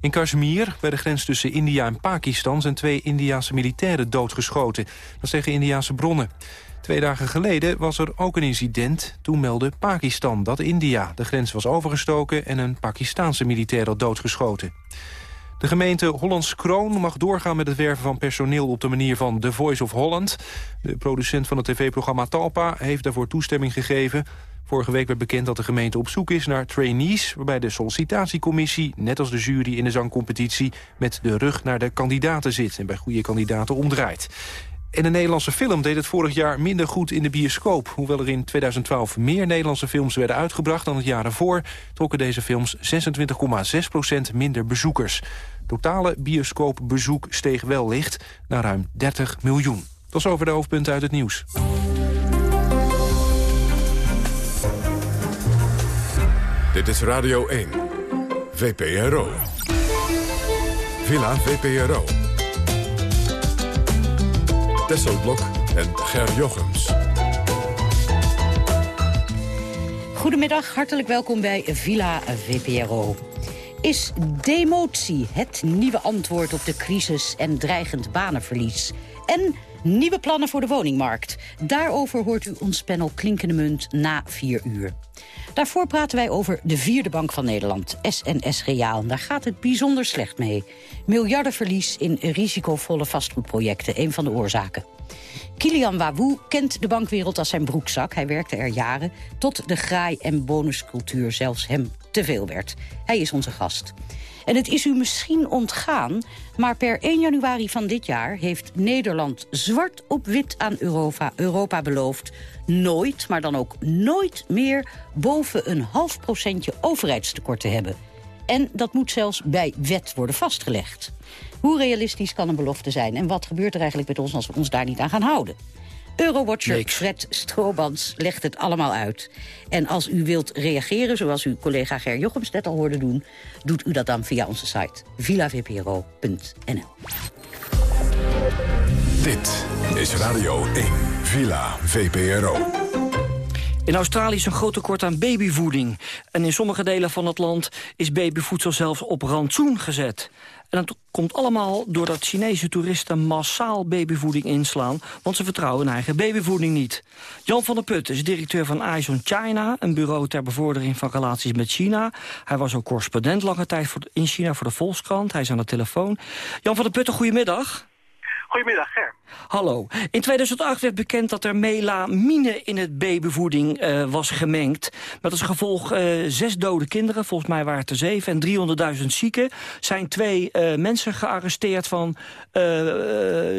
In Kashmir, bij de grens tussen India en Pakistan... zijn twee Indiase militairen doodgeschoten. Dat zeggen Indiase bronnen. Twee dagen geleden was er ook een incident. Toen meldde Pakistan dat India de grens was overgestoken... en een Pakistaanse militair had doodgeschoten. De gemeente Hollands Kroon mag doorgaan met het werven van personeel... op de manier van The Voice of Holland. De producent van het tv-programma Talpa heeft daarvoor toestemming gegeven. Vorige week werd bekend dat de gemeente op zoek is naar trainees... waarbij de sollicitatiecommissie, net als de jury in de zangcompetitie... met de rug naar de kandidaten zit en bij goede kandidaten omdraait. En een Nederlandse film deed het vorig jaar minder goed in de bioscoop. Hoewel er in 2012 meer Nederlandse films werden uitgebracht dan het jaar ervoor... trokken deze films 26,6% minder bezoekers. Totale bioscoopbezoek steeg wel licht naar ruim 30 miljoen. Tot zover de hoofdpunten uit het nieuws. Dit is Radio 1. VPRO. Villa VPRO. Tesselblok en Ger Jochems. Goedemiddag, hartelijk welkom bij Villa VPRO. Is demotie het nieuwe antwoord op de crisis en dreigend banenverlies? En nieuwe plannen voor de woningmarkt? Daarover hoort u ons panel Klinkende Munt na vier uur. Daarvoor praten wij over de vierde bank van Nederland, SNS Reaal. Daar gaat het bijzonder slecht mee. Miljardenverlies in risicovolle vastgoedprojecten, een van de oorzaken. Kilian Wawoe kent de bankwereld als zijn broekzak. Hij werkte er jaren, tot de graai- en bonuscultuur zelfs hem te veel werd. Hij is onze gast. En het is u misschien ontgaan, maar per 1 januari van dit jaar... heeft Nederland zwart op wit aan Europa, Europa beloofd... nooit, maar dan ook nooit meer boven een half procentje overheidstekort te hebben. En dat moet zelfs bij wet worden vastgelegd. Hoe realistisch kan een belofte zijn? En wat gebeurt er eigenlijk met ons als we ons daar niet aan gaan houden? Eurowatcher Fred Stroobans legt het allemaal uit. En als u wilt reageren, zoals uw collega Ger Jochems net al hoorde doen... doet u dat dan via onze site villavpro.nl. Dit is Radio 1. Villa VPRO. In Australië is een groot tekort aan babyvoeding. En in sommige delen van het land is babyvoedsel zelfs op rantsoen gezet. En dat komt allemaal doordat Chinese toeristen massaal babyvoeding inslaan... want ze vertrouwen hun eigen babyvoeding niet. Jan van der Put is directeur van Aizon China... een bureau ter bevordering van relaties met China. Hij was ook correspondent lange tijd in China voor de Volkskrant. Hij is aan de telefoon. Jan van der Putten, goedemiddag. Goedemiddag, Ger. Hallo. In 2008 werd bekend dat er melamine in het babyvoeding uh, was gemengd. Met als gevolg uh, zes dode kinderen, volgens mij waren het er zeven... en 300.000 zieken. Zijn twee uh, mensen gearresteerd van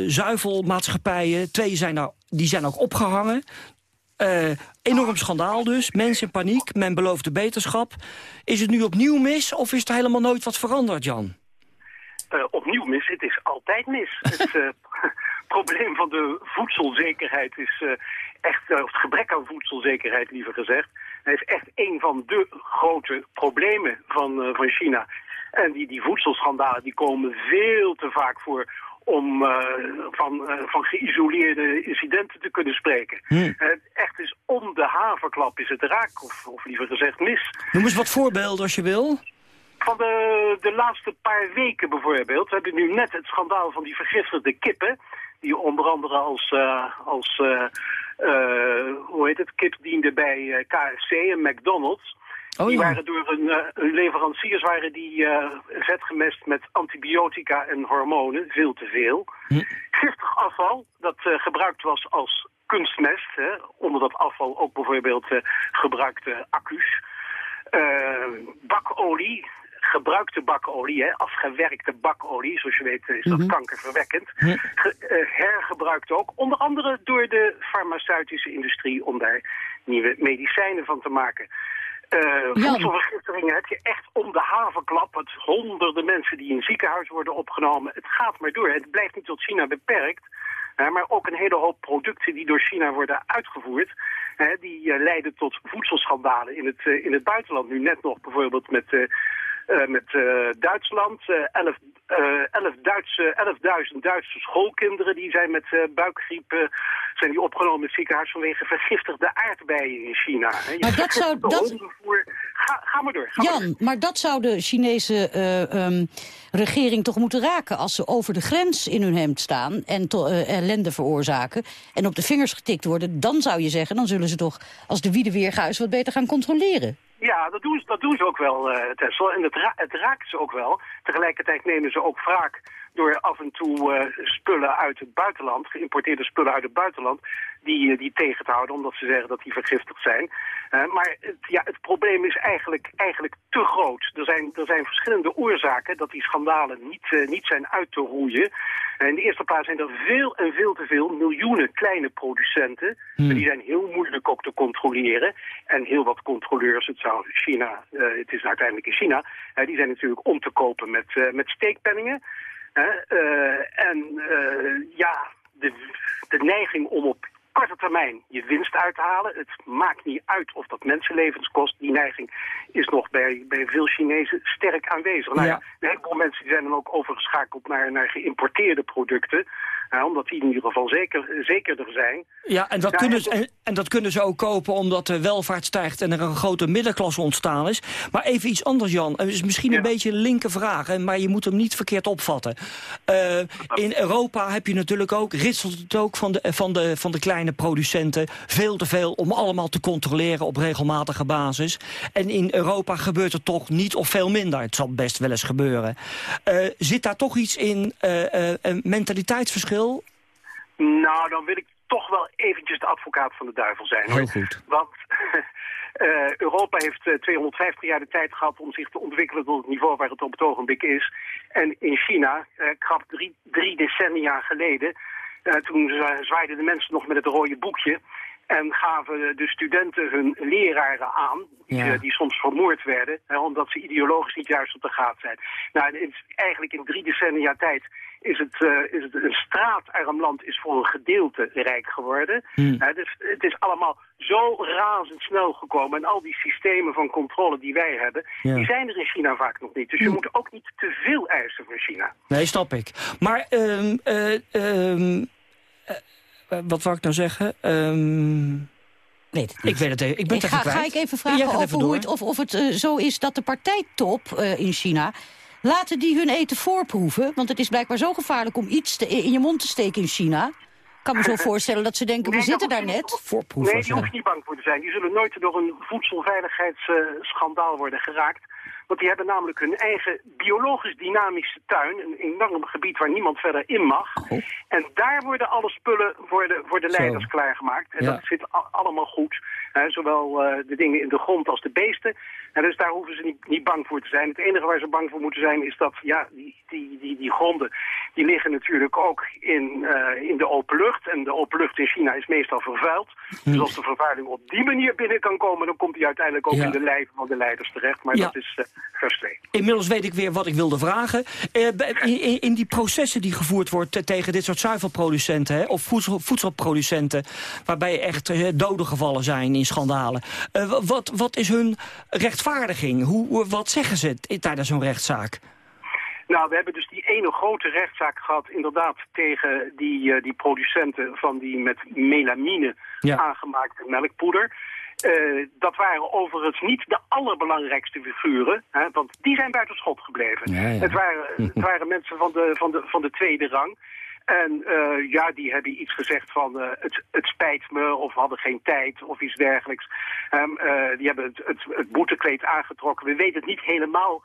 zuivelmaatschappijen. Twee zijn nou, die zijn ook opgehangen. enorm schandaal dus. Mensen in paniek. Men beloofde beterschap. Is het nu opnieuw mis of is er helemaal nooit wat veranderd, Jan? Uh, opnieuw mis. Het is altijd mis. het uh, probleem van de voedselzekerheid is uh, echt, of het gebrek aan voedselzekerheid liever gezegd, is echt een van de grote problemen van, van China. En die, die voedselschandalen die komen veel te vaak voor om uh, van, uh, van geïsoleerde incidenten te kunnen spreken. Hmm. Uh, echt is om de haverklap is het raak, of, of liever gezegd mis. Noem eens wat voorbeelden als je wil. Van de, de laatste paar weken bijvoorbeeld, we hebben nu net het schandaal van die vergiftigde kippen, die onder andere als, uh, als uh, uh, hoe heet het, kip diende bij KFC en McDonald's. Oh, die ja. waren door hun, hun leveranciers waren die vetgemest met antibiotica en hormonen, veel te veel. Hm. Giftig afval dat gebruikt was als kunstmest, hè, onder dat afval ook bijvoorbeeld gebruikte accu's. bakolie, gebruikte bakolie, hè, afgewerkte bakolie, zoals je weet is dat Mhm. kankerverwekkend. Ge- eh, hergebruikt ook, onder andere door de farmaceutische industrie om daar nieuwe medicijnen van te maken. Eh voedselvergiftigingen heb je echt om de havenklap. Het honderden mensen die in ziekenhuis worden opgenomen. Het gaat maar door. Het blijft niet tot China beperkt. maar ook een hele hoop producten die door China worden uitgevoerd... die eh, leiden tot voedselschandalen in het, eh, in het buitenland. Nu net nog bijvoorbeeld met... eh, eh, met eh, Duitsland. Eh, elf 11 Duitse, 11.000 Duitse schoolkinderen die zijn met eh, buikgriep eh, zijn die opgenomen in het ziekenhuis vanwege vergiftigde aardbeien in China. Je Maar dat zou- dat-. Ga, ga maar door. Ga maar door. Jan, maar dat zou de Chinese eh, ehm, regering toch moeten raken... als ze over de grens in hun hemd staan en to- eh, ellende veroorzaken... en op de vingers getikt worden, dan zou je zeggen... dan zullen ze toch als de Wiedeweerguis wat beter gaan controleren. Ja, dat doen ze, dat doen ze ook wel, eh Tessel. En het, ra het raakt ze ook wel. Tegelijkertijd nemen ze ook wraak door af en toe eh, spullen uit het buitenland, geïmporteerde spullen uit het buitenland, die, eh, die tegen te houden, omdat ze zeggen dat die vergiftigd zijn. Eh, maar het, ja, het probleem is eigenlijk, eigenlijk te groot. Er zijn, er zijn verschillende oorzaken dat die schandalen niet, niet zijn uit te roeien. En in de eerste plaats zijn er veel en veel te veel miljoenen kleine producenten. Hmm. Die zijn heel moeilijk ook te controleren. En heel wat controleurs, het zou China, het is uiteindelijk in China, die zijn natuurlijk om te kopen met, met steekpenningen. Eh, en eh, ja, de, de neiging om op korte termijn je winst uit te halen. Het maakt niet uit of dat mensenlevens kost. Die neiging is nog bij, bij veel Chinezen sterk aanwezig. Nou ja, een heleboel mensen zijn dan ook overgeschakeld naar, naar geïmporteerde producten. omdat die in ieder geval zeker, zekerder zijn. Ja, en dat, Ja, kunnen en ze, en, en dat kunnen ze ook kopen omdat de welvaart stijgt en er een grote middenklasse ontstaan is. Maar even iets anders, Jan. Het is misschien een beetje een linker vraag, maar je moet hem niet verkeerd opvatten. Eh, in Europa heb je natuurlijk ook, ritselt het ook van de, van, de, van de kleine producenten, veel te veel om allemaal te controleren op regelmatige basis. En in Europa gebeurt het toch niet of veel minder. Het zal best wel eens gebeuren. Eh, zit daar toch iets in, eh, eh, een mentaliteitsverschil? Nou, dan wil ik toch wel eventjes de advocaat van de duivel zijn. hoor. Heel goed. Want Europa heeft eh, 250 jaar de tijd gehad om zich te ontwikkelen tot het niveau waar het op het ogenblik is. En in China, eh krap drie, drie decennia geleden, toen zwa- zwaaiden de mensen nog met het rode boekje. En gaven de studenten hun leraren aan, die, Ja. eh, die soms vermoord werden, hè, omdat ze ideologisch niet juist op de gaat zijn. Nou, en het is eigenlijk in drie decennia tijd is het, eh, is het een straatarm land is voor een gedeelte rijk geworden. Hmm. Hè, dus het is allemaal zo razendsnel gekomen. En al die systemen van controle die wij hebben, Ja. die zijn er in China vaak nog niet. Dus je moet ook niet te veel eisen van China. Nee, snap ik. Maar, ehm eh, ehm, eh, eh, wat wou ik nou zeggen? Ehm weet Ik weet het even. Ik ben Ik ga, ga ik even vragen over hoe het, of, of het eh, zo is dat de partijtop eh, in China... laten die hun eten voorproeven? Want het is blijkbaar zo gevaarlijk om iets te, in je mond te steken in China. Ik kan me zo voorstellen dat ze denken, we zitten daar net. Voorproeven. Nee, die hoef je niet bang voor te zijn. Die zullen nooit door een voedselveiligheidsschandaal worden geraakt. Want die hebben namelijk hun eigen biologisch dynamische tuin. Een enorm gebied waar niemand verder in mag. En daar worden alle spullen voor de, voor de Zo. leiders klaargemaakt. En Ja. dat zit allemaal goed. Zowel eh, de dingen in de grond als de beesten. En dus daar hoeven ze niet, niet bang voor te zijn. Het enige waar ze bang voor moeten zijn is dat ja, die, die, die, die gronden... die liggen natuurlijk ook in, eh, in de open lucht. En de open lucht in China is meestal vervuild. Dus als de vervuiling op die manier binnen kan komen... dan komt die uiteindelijk ook Ja. in de lijven van de leiders terecht. Maar Ja. dat is vers 2. Inmiddels weet ik weer wat ik wilde vragen. Eh, in, in- die processen die gevoerd wordt eh, tegen dit soort zuivelproducenten... Hè, of voedsel, voedselproducenten, waarbij echt doden gevallen zijn in schandalen. wa- wat, wat is hun rechtvaardiging? Hoe, wat zeggen ze tijdens zo'n rechtszaak? Nou, we hebben dus die ene grote rechtszaak gehad, inderdaad, tegen die, eh, die producenten van die met melamine Ja. aangemaakte melkpoeder. Eh, dat waren overigens niet de allerbelangrijkste figuren, hè, want die zijn buiten schot gebleven. Ja, ja. Het, waren, het waren mensen van de, van, de, van de tweede rang. En eh, ja, die hebben iets gezegd van het, het spijt me of hadden geen tijd of iets dergelijks. Ehm, eh, die hebben het, het, het boetekleed aangetrokken. We weten het niet helemaal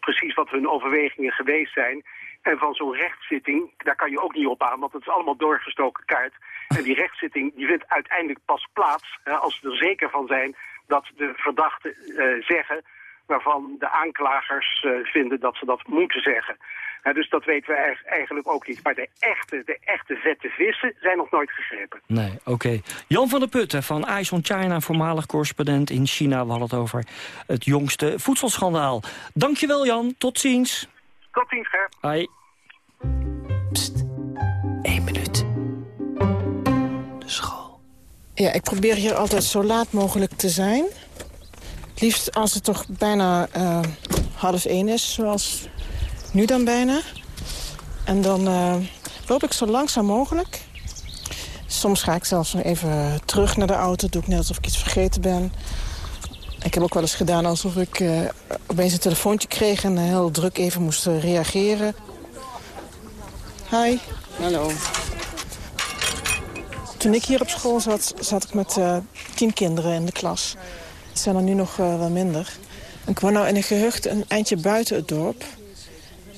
precies wat hun overwegingen geweest zijn. En van zo'n rechtszitting, daar kan je ook niet op aan, want het is allemaal doorgestoken kaart. En die rechtszitting die vindt uiteindelijk pas plaats als ze er zeker van zijn dat de verdachten eh, zeggen waarvan de aanklagers eh, vinden dat ze dat moeten zeggen. Hè, dus dat weten we eigenlijk- ook niet. Maar de echte, de echte vette vissen zijn nog nooit gegrepen. Nee, oké. Jan van der Putten van Eyes on China, voormalig correspondent in China. We hadden het over het jongste voedselschandaal. Dankjewel Jan, tot ziens. Tot ziens, Ger. Hoi. Eén minuut. De school. Ja, ik probeer hier altijd zo laat mogelijk te zijn. Het liefst als het toch bijna eh, half één is, zoals Nu dan bijna. En dan eh, loop ik zo langzaam mogelijk. Soms ga ik zelfs nog even terug naar de auto. Doe ik net alsof ik iets vergeten ben. Ik heb ook wel eens gedaan alsof ik uh, opeens een telefoontje kreeg... en heel druk even moest reageren. Hi. Hallo. Toen ik hier op school zat, zat ik met uh, tien kinderen in de klas. Het zijn er nu nog wel minder. Ik woon nou in een gehucht een eindje buiten het dorp.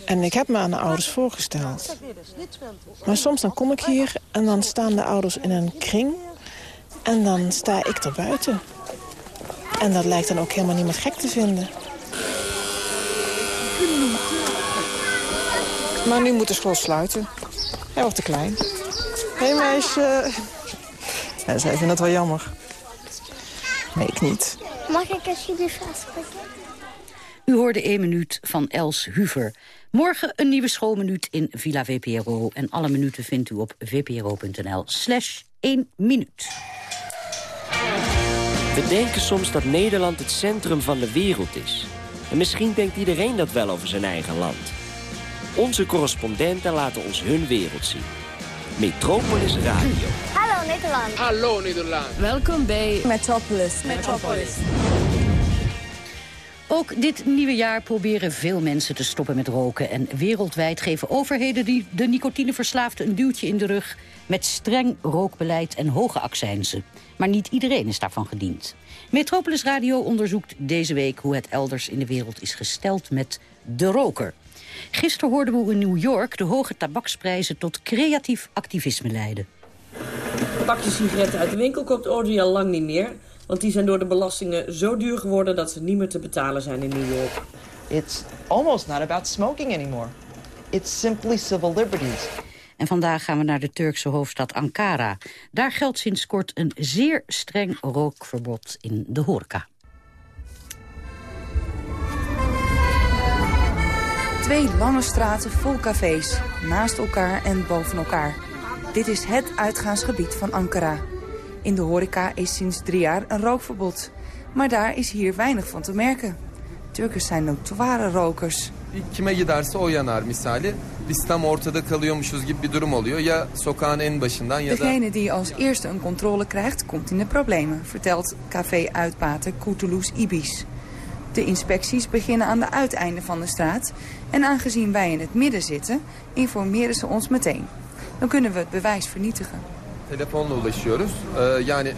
En ik heb me aan de ouders voorgesteld. Maar soms dan kom ik hier en dan staan de ouders in een kring. En dan sta ik er buiten. En dat lijkt dan ook helemaal niet meer gek te vinden. Maar nu moet de school sluiten. Hij wordt te klein. Hé hey, meisje. Ja, zij vindt dat wel jammer. Nee, ik niet. Mag ik alsjeblieft afspreken? U hoorde 1 minuut van Els Huver. Morgen een nieuwe schoolminuut in Villa VPRO. En alle minuten vindt u op vpro.nl slash 1 minuut. We denken soms dat Nederland het centrum van de wereld is. En misschien denkt iedereen dat wel over zijn eigen land. Onze correspondenten laten ons hun wereld zien. Metropolis Radio. Hallo Nederland. Hallo Nederland. Welkom bij Metropolis. Metropolis. Ook dit nieuwe jaar proberen veel mensen te stoppen met roken. En wereldwijd geven overheden die de nicotineverslaafden een duwtje in de rug... met streng rookbeleid en hoge accijnzen. Maar niet iedereen is daarvan gediend. Metropolis Radio onderzoekt deze week hoe het elders in de wereld is gesteld met de roker. Gisteren hoorden we in New York de hoge tabaksprijzen tot creatief activisme leiden. Pakje sigaretten uit de winkel koopt Audrey al lang niet meer. Want die zijn door de belastingen zo duur geworden dat ze niet meer te betalen zijn in New York. It's almost not about smoking anymore. It's simply civil liberties. En vandaag gaan we naar de Turkse hoofdstad Ankara. Daar geldt sinds kort een zeer streng rookverbod in de horeca. Twee lange straten vol cafés, naast elkaar en boven elkaar. Dit is het uitgaansgebied van Ankara. In de horeca is sinds drie jaar een rookverbod. Maar daar is hier weinig van te merken. Turkers zijn notoire rokers. Kime giderse o yanar misali. Biz tam ortada kalıyormuşuz gibi bir durum oluyor. Ya sokağın en başından ya da... Degene die als eerste een controle krijgt, komt in de problemen, vertelt café-uitbater Kurtulus Ibis. De inspecties beginnen aan de uiteinden van de straat. En aangezien wij in het midden zitten, informeren ze ons meteen. Dan kunnen we het bewijs vernietigen. Telefonla ulaşıyoruz. Ee, yani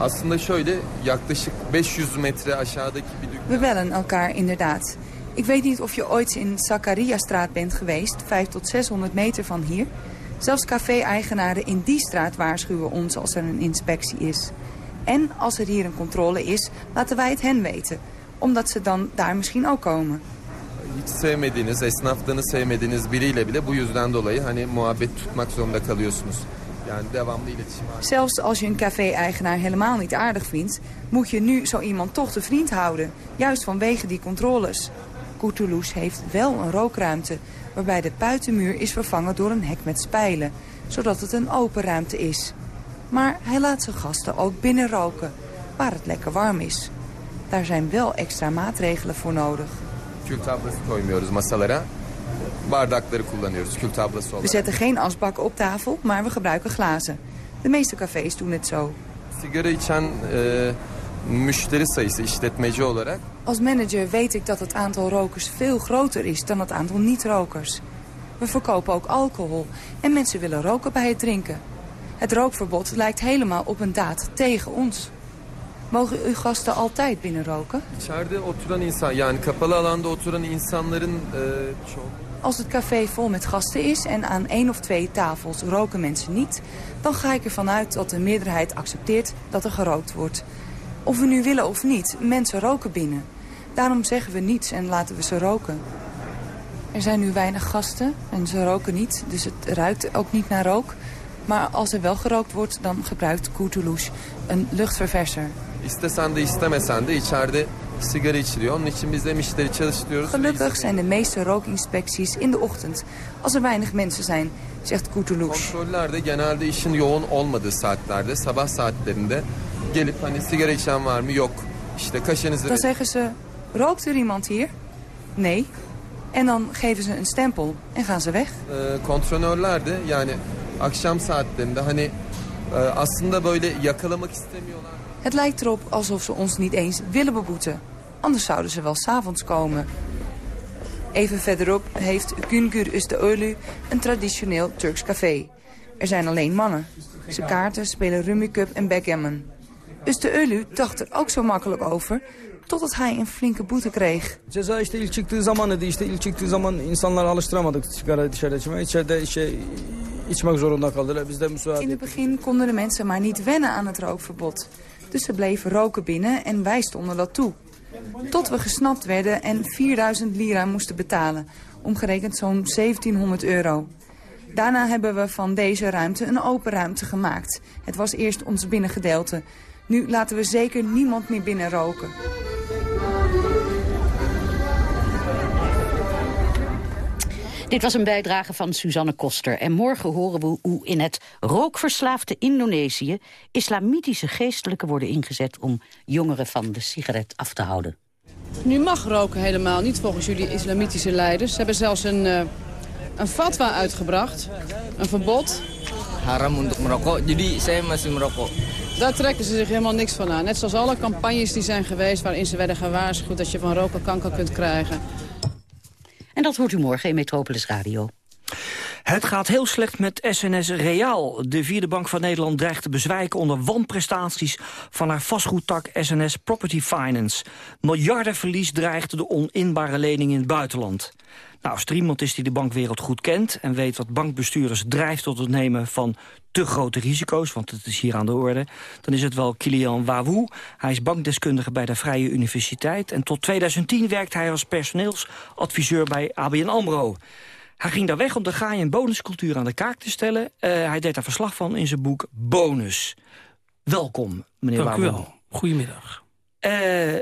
aslında şöyle yaklaşık 500 metre aşağıdaki bir dükkan... We bellen elkaar inderdaad. Ik weet niet of je ooit in Zachariastraat bent geweest, 5 tot 600 meter van hier. Zelfs café-eigenaren in die straat waarschuwen ons als er een inspectie is. En als er hier een controle is, laten wij het hen weten. Omdat ze dan daar misschien ook komen. Hiç sevmediğiniz, esnaflığını sevmediğiniz biriyle bile bu yüzden dolayı hani muhabbet tutmak zorunda kalıyorsunuz. Zelfs als je een café-eigenaar helemaal niet aardig vindt... moet je nu zo iemand toch te vriend houden. Juist vanwege die controles. Kurtulus heeft wel een rookruimte... waarbij de buitenmuur is vervangen door een hek met spijlen. Zodat het een open ruimte is. Maar hij laat zijn gasten ook binnen roken. Waar het lekker warm is. Daar zijn wel extra maatregelen voor nodig. Kül tablası koymuyoruz masalara. Bardakları kullanıyoruz kül tablası We zetten geen asbakken op tafel, maar we gebruiken glazen. De meeste cafés doen het zo. Sigara içen e, müşteri sayısı işletmeci olarak Als manager weet ik dat het aantal rokers veel groter is dan het aantal niet-rokers. We verkopen ook alcohol en mensen willen roken bij het drinken. Het rookverbod lijkt helemaal op een daad tegen ons. Mogen uw gasten altijd binnen roken? içeride oturan insan yani kapalı alanda oturan insanların e, çok Als het café vol met gasten is en aan één of twee tafels roken mensen niet... dan ga ik ervan uit dat de meerderheid accepteert dat er gerookt wordt. Of we nu willen of niet, mensen roken binnen. Daarom zeggen we niets en laten we ze roken. Er zijn nu weinig gasten en ze roken niet, dus het ruikt ook niet naar rook. Maar als er wel gerookt wordt, dan gebruikt Kurtulus een luchtververser. İstesen de istemesen de içeride sigara içiliyor. Onun için biz de müşteri çalıştırıyoruz. Gelukkig zijn de meeste rookinspecties in de ochtend, als er weinig mensen zijn, zegt Kurtulus. Kontroller de genelde işin yoğun olmadığı saatlerde, sabah saatlerinde gelip hani sigara içen var mı? Yok. İşte kaşınızı Dan zeggen ze, rookt er iemand hier? Nee. En dan geven ze een stempel en gaan ze weg. Ee, kontrolörler de yani akşam saatlerinde hani e, aslında böyle yakalamak istemiyorlar. Het lijkt erop alsof ze ons niet eens willen beboeten. Anders zouden ze wel s'avonds komen. Even verderop heeft Güngör Üsteölü een traditioneel Turks café. Er zijn alleen mannen. Ze kaarten, spelen rummy cup en backgammon. Üsteölü dacht er ook zo makkelijk over... totdat hij een flinke boete kreeg. Ceza işte ilk çıktığı zamanıydı. İşte ilk çıktığı zaman insanları alıştıramadık sigara dışarı içmeye. İçeride işte içmek zorunda kaldılar. Biz de müsaade In het begin konden de mensen maar niet wennen aan het rookverbod. Dus ze bleven roken binnen en wij stonden dat toe. Tot we gesnapt werden en 4000 lira moesten betalen. Omgerekend zo'n 1700 euro. Daarna hebben we van deze ruimte een open ruimte gemaakt. Het was eerst ons binnengedeelte. Nu laten we zeker niemand meer binnen roken. Dit was een bijdrage van Suzanne Koster. En morgen horen we hoe in het rookverslaafde Indonesië... islamitische geestelijken worden ingezet om jongeren van de sigaret af te houden. Nu mag roken helemaal niet volgens jullie islamitische leiders. Ze hebben zelfs een, uh, een fatwa uitgebracht, een verbod. Haram untuk merokok, jadi saya masih merokok. Daar trekken ze zich helemaal niks van aan. Net zoals alle campagnes die zijn geweest waarin ze werden gewaarschuwd dat je van roken kanker kunt krijgen. En dat hoort u morgen in Metropolis Radio. Het gaat heel slecht met SNS Reaal. De vierde bank van Nederland dreigt te bezwijken onder wanprestaties van haar vastgoedtak SNS Property Finance. Miljardenverlies dreigt de oninbare lening in het buitenland. Nou, als er iemand is die de bankwereld goed kent... en weet wat bankbestuurders drijft tot het nemen van te grote risico's... want het is hier aan de orde, dan is het wel Kilian Wawou. Hij is bankdeskundige bij de Vrije Universiteit... en tot 2010 werkte hij als personeelsadviseur bij ABN AMRO. Hij ging daar weg om de gaai- en bonuscultuur aan de kaak te stellen. Uh, hij deed daar verslag van in zijn boek Bonus. Welkom, meneer Dank Wawou. u wel. Goedemiddag. Uh,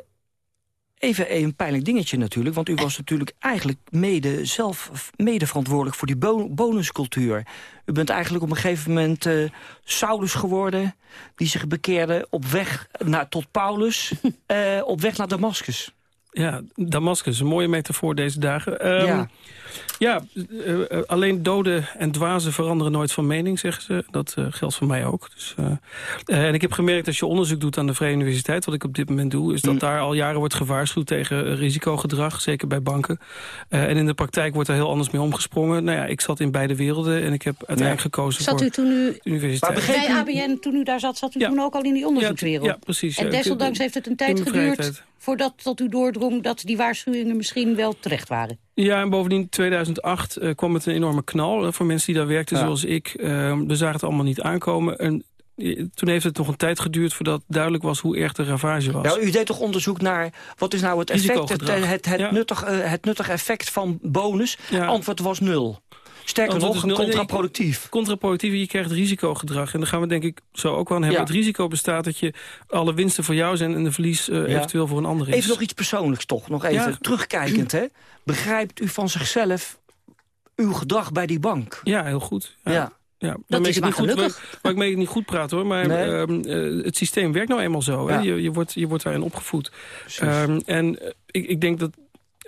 Even een pijnlijk dingetje natuurlijk, want u was natuurlijk eigenlijk mede zelf mede verantwoordelijk voor die bo bonuscultuur. U bent eigenlijk op een gegeven moment uh, Saulus geworden, die zich bekeerde op weg naar, tot Paulus, uh, op weg naar Damascus. Ja, Damascus, een mooie metafoor deze dagen. Um, ja. Ja, uh, uh, alleen doden en dwazen veranderen nooit van mening, zeggen ze. Dat uh, geldt voor mij ook. Dus, en ik heb gemerkt als je onderzoek doet aan de Vrije Universiteit... wat ik op dit moment doe, is dat mm. daar al jaren wordt gewaarschuwd... tegen risicogedrag, zeker bij banken. en in de praktijk wordt er heel anders mee omgesprongen. Nou ja, ik zat in beide werelden en ik heb uiteindelijk ja. gekozen zat voor u toen u, de universiteit. Bij ABN, toen u daar zat, zat u ja. toen ook al in die onderzoekswereld? Ja, ja precies. En desondanks heeft het een tijd geduurd voordat tot u doordrong... dat die waarschuwingen misschien wel terecht waren. Ja, en bovendien in 2008 uh, kwam het een enorme knal uh, voor mensen die daar werkten ja. zoals ik. Uh, we zagen het allemaal niet aankomen. En toen heeft het nog een tijd geduurd voordat duidelijk was hoe erg de ravage was. Nou, u deed toch onderzoek naar wat is nou het effect, het, het, het, nuttig, het nuttig effect van bonus? Ja. Antwoord was nul. Sterker nog, nul, contraproductief. Contraproductief, je krijgt risicogedrag. En daar gaan we denk ik zo ook wel aan hebben. Ja. Het risico bestaat dat je alle winsten voor jou zijn... en de verlies uh, ja. eventueel voor een ander is. Even nog iets persoonlijks toch, nog even ja. terugkijkend. Hè? Begrijpt u van zichzelf uw gedrag bij die bank? Ja, heel goed. ja. Ja, dat is maar niet gelukkig. Goed, maar ik mee het niet goed praten hoor. Maar nee. uh, het systeem werkt nou eenmaal zo. Ja. Hè? Je, je, wordt, je wordt daarin opgevoed. Um, en ik, ik denk dat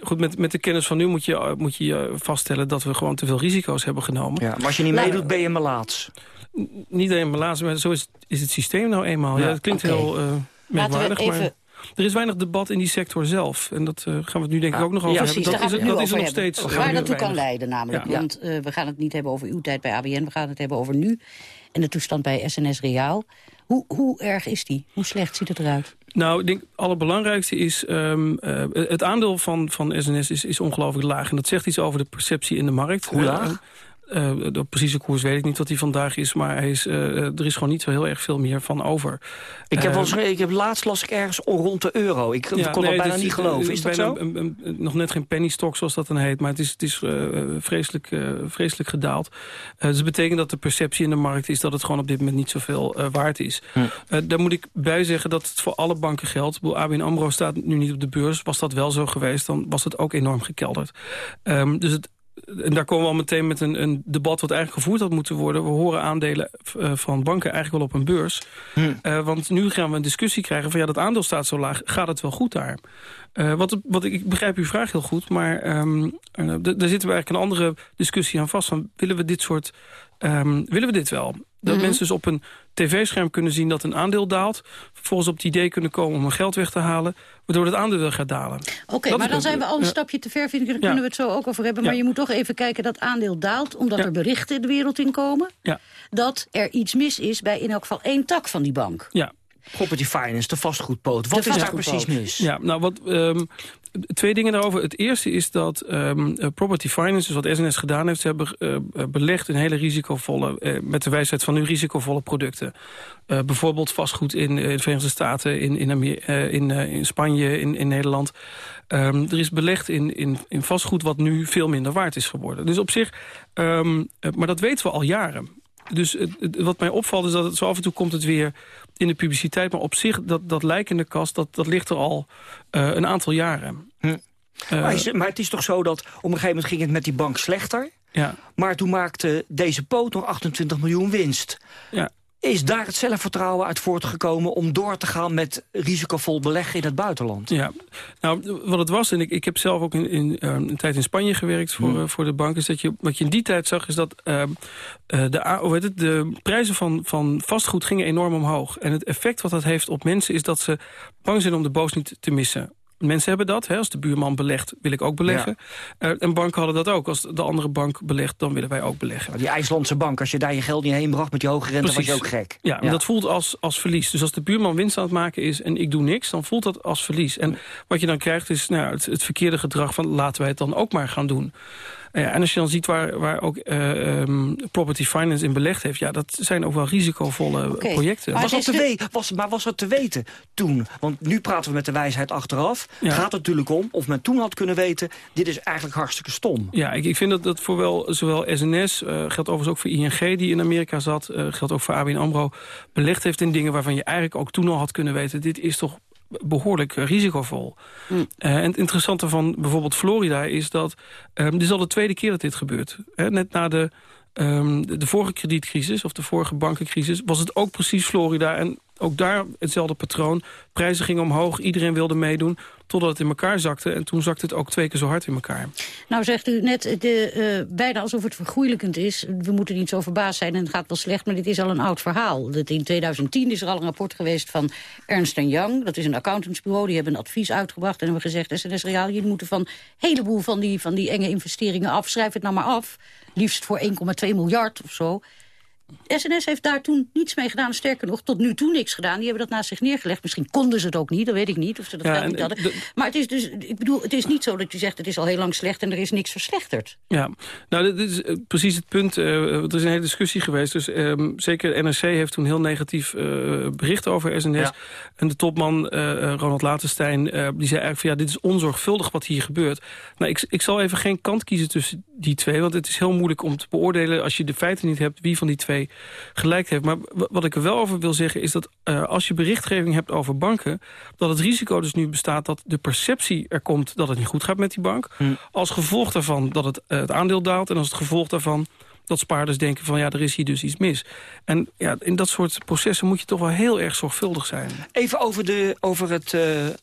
Goed, met, met de kennis van nu moet je, moet je vaststellen dat we gewoon te veel risico's hebben genomen. Ja, maar als je niet meedoet, ben je malaats. Niet alleen malaats, maar zo is, is het systeem nou eenmaal. Ja, ja het klinkt okay. heel uh, merkwaardig, even... maar er is weinig debat in die sector zelf. En dat uh, gaan we het nu denk ik ook nog over ja, precies, hebben. Dat, is, dat is er nog steeds Waar dat toe kan leiden namelijk. Ja. Want uh, we gaan het niet hebben over uw tijd bij ABN. We gaan het hebben over nu. En de toestand bij SNS Reaal. Hoe, hoe erg is die? Hoe slecht ziet het eruit? Nou, ik denk het allerbelangrijkste is... Um, uh, het aandeel van, van SNS is, is ongelooflijk laag. En dat zegt iets over de perceptie in de markt. Hoe laag? Uh, de precieze koers weet ik niet wat die vandaag is, maar hij is, uh, er is gewoon niet zo heel erg veel meer van over. Ik heb, uh, ik heb laatst las ik ergens rond de euro. Ik ja, kon nee, dat bijna niet geloven. Is dat zo? Een, een, een, nog net geen penny stock zoals dat dan heet, maar het is, het is vreselijk, vreselijk gedaald. dus dat betekent dat de perceptie in de markt is dat het gewoon op dit moment niet zoveel waard is. Hm. daar moet ik bij zeggen dat het voor alle banken geldt. ABN AMRO staat nu niet op de beurs. Was dat wel zo geweest, dan was het ook enorm gekelderd. Um, dus het en daar komen we al meteen met een, een, debat wat eigenlijk gevoerd had moeten worden. We horen aandelen uh, van banken eigenlijk wel op een beurs. Hm. Uh, want nu gaan we een discussie krijgen van ja, dat aandeel staat zo laag. Gaat het wel goed daar? Uh, wat, wat, ik begrijp uw vraag heel goed, maar um, daar zitten we eigenlijk een andere discussie aan vast. Van, willen we dit soort, um, willen we dit wel? Dat Mhm. mensen dus op een tv-scherm kunnen zien dat een aandeel daalt. Vervolgens op het idee kunnen komen om hun geld weg te halen. Waardoor het aandeel weer gaat dalen. Oké, maar dan een- zijn we al een stapje te ver, vind ik. Daar Ja. kunnen we het zo ook over hebben. Maar Ja. je moet toch even kijken dat aandeel daalt... omdat er berichten de wereld in komen... Ja. dat er iets mis is bij in elk geval één tak van die bank. Ja. Property finance, de vastgoedpoot. Wat De is daar precies mis? Ja, nou wat, ehm, twee dingen daarover. Het eerste is dat ehm, eh, Property Finance, dus wat SNS gedaan heeft... ze hebben eh, eh, belegd in hele risicovolle, eh, met de wijsheid van nu risicovolle producten. Eh, bijvoorbeeld vastgoed in, eh, de Verenigde Staten, in, in, eh, in, eh, in Spanje, in, in Nederland. Ehm, er is belegd in, in, in vastgoed wat nu veel minder waard is geworden. Dus op zich, maar dat weten we al jaren. Dus het- het- wat mij opvalt is dat het zo af en toe komt het weer in de publiciteit. Maar op zich, dat, dat lijk in de kast, dat, dat ligt er al eh, een aantal jaren. Hm. Eh, maar, is- maar het is toch zo dat op een gegeven moment ging het met die bank slechter. Ja. Maar toen maakte deze poot nog 28 miljoen winst. Ja. Is daar het zelfvertrouwen uit voortgekomen om door te gaan met risicovol beleggen in het buitenland? Ja, nou, wat het was, en ik, ik heb zelf ook in, in, eh, een tijd in Spanje gewerkt voor, Hmm. eh, voor de bank, is dat je, wat je in die tijd zag, is dat eh, de, A- hoe heet het, de prijzen van, van vastgoed gingen enorm omhoog. En het effect wat dat heeft op mensen is dat ze bang zijn om de boos niet te missen. Mensen hebben dat. Hè? Als de buurman belegt, wil ik ook beleggen. Eh, en banken hadden dat ook. Als de andere bank belegt, dan willen wij ook beleggen. Die IJslandse bank, als je daar je geld niet heen bracht met die hoge rente, was je ook gek. Ja, maar dat voelt als, als verlies. Dus als de buurman winst aan het maken is en ik doe niks... dan voelt dat als verlies. En wat je dan krijgt is nou, ja, het, het verkeerde gedrag van... laten wij het dan ook maar gaan doen. Eh, ja, en als je dan ziet waar, waar ook eh, ehm, property finance in belegd heeft... ja, dat zijn ook wel risicovolle projecten. Was dat te was, maar was dat te weten toen? Want nu praten we met de wijsheid achteraf. Ja. Gaat het natuurlijk om of men toen had kunnen weten... dit is eigenlijk hartstikke stom. Ja, ik, ik vind dat dat voor wel, zowel SNS, eh, geldt overigens ook voor ING die in Amerika zat... eh, geldt ook voor ABN AMRO, belegd heeft in dingen waarvan je eigenlijk ook toen al had kunnen weten... dit is toch behoorlijk eh, risicovol. Eh, en het interessante van bijvoorbeeld Florida is dat... eh, dit is al de tweede keer dat dit gebeurt. Hè, net na de, ehm, de, de vorige kredietcrisis of de vorige bankencrisis... was het ook precies Florida en ook daar hetzelfde patroon. Prijzen gingen omhoog, iedereen wilde meedoen... totdat het in elkaar zakte. En toen zakte het ook twee keer zo hard in elkaar. Nou zegt u net, de, eh, bijna alsof het vergoeilijkend is. We moeten niet zo verbaasd zijn en het gaat wel slecht, maar dit is al een oud verhaal. Dat in 2010 is er al een rapport geweest van Ernst Young. Dat is een accountantsbureau, die hebben een advies uitgebracht... en hebben gezegd, SNS Reaal, jullie moeten van een heleboel van die, van die enge investeringen af. Schrijf het nou maar af, liefst voor 1,2 miljard of zo. SNS heeft daar toen niets mee gedaan. Sterker nog, tot nu toe niks gedaan. Die hebben dat naast zich neergelegd. Misschien konden ze het ook niet, dat weet ik niet. Of ze dat Ja, en, niet hadden. de- Maar het is dus, ik bedoel, het is niet zo dat je zegt... het is al heel lang slecht en er is niks verslechterd. Ja, nou, dit is eh, precies het punt. eh, er is een hele discussie geweest. Dus ehm, zeker NRC heeft toen heel negatief eh, bericht over SNS. Ja. En de topman, eh, eh, Ronald Latenstein, eh, die zei eigenlijk van... ja, dit is onzorgvuldig wat hier gebeurt. Nou, ik, ik zal even geen kant kiezen tussen die twee... want het is heel moeilijk om te beoordelen... als je de feiten niet hebt, wie van die twee gelijk heeft. Maar wa- wat ik er wel over wil zeggen is dat eh, als je berichtgeving hebt over banken... dat het risico dus nu bestaat dat de perceptie er komt... dat het niet goed gaat met die bank. Als gevolg daarvan dat het, eh, het aandeel daalt... en als het gevolg daarvan dat spaarders denken van ja, er is hier dus iets mis. En ja, in dat soort processen moet je toch wel heel erg zorgvuldig zijn. Even over de, over, het, eh,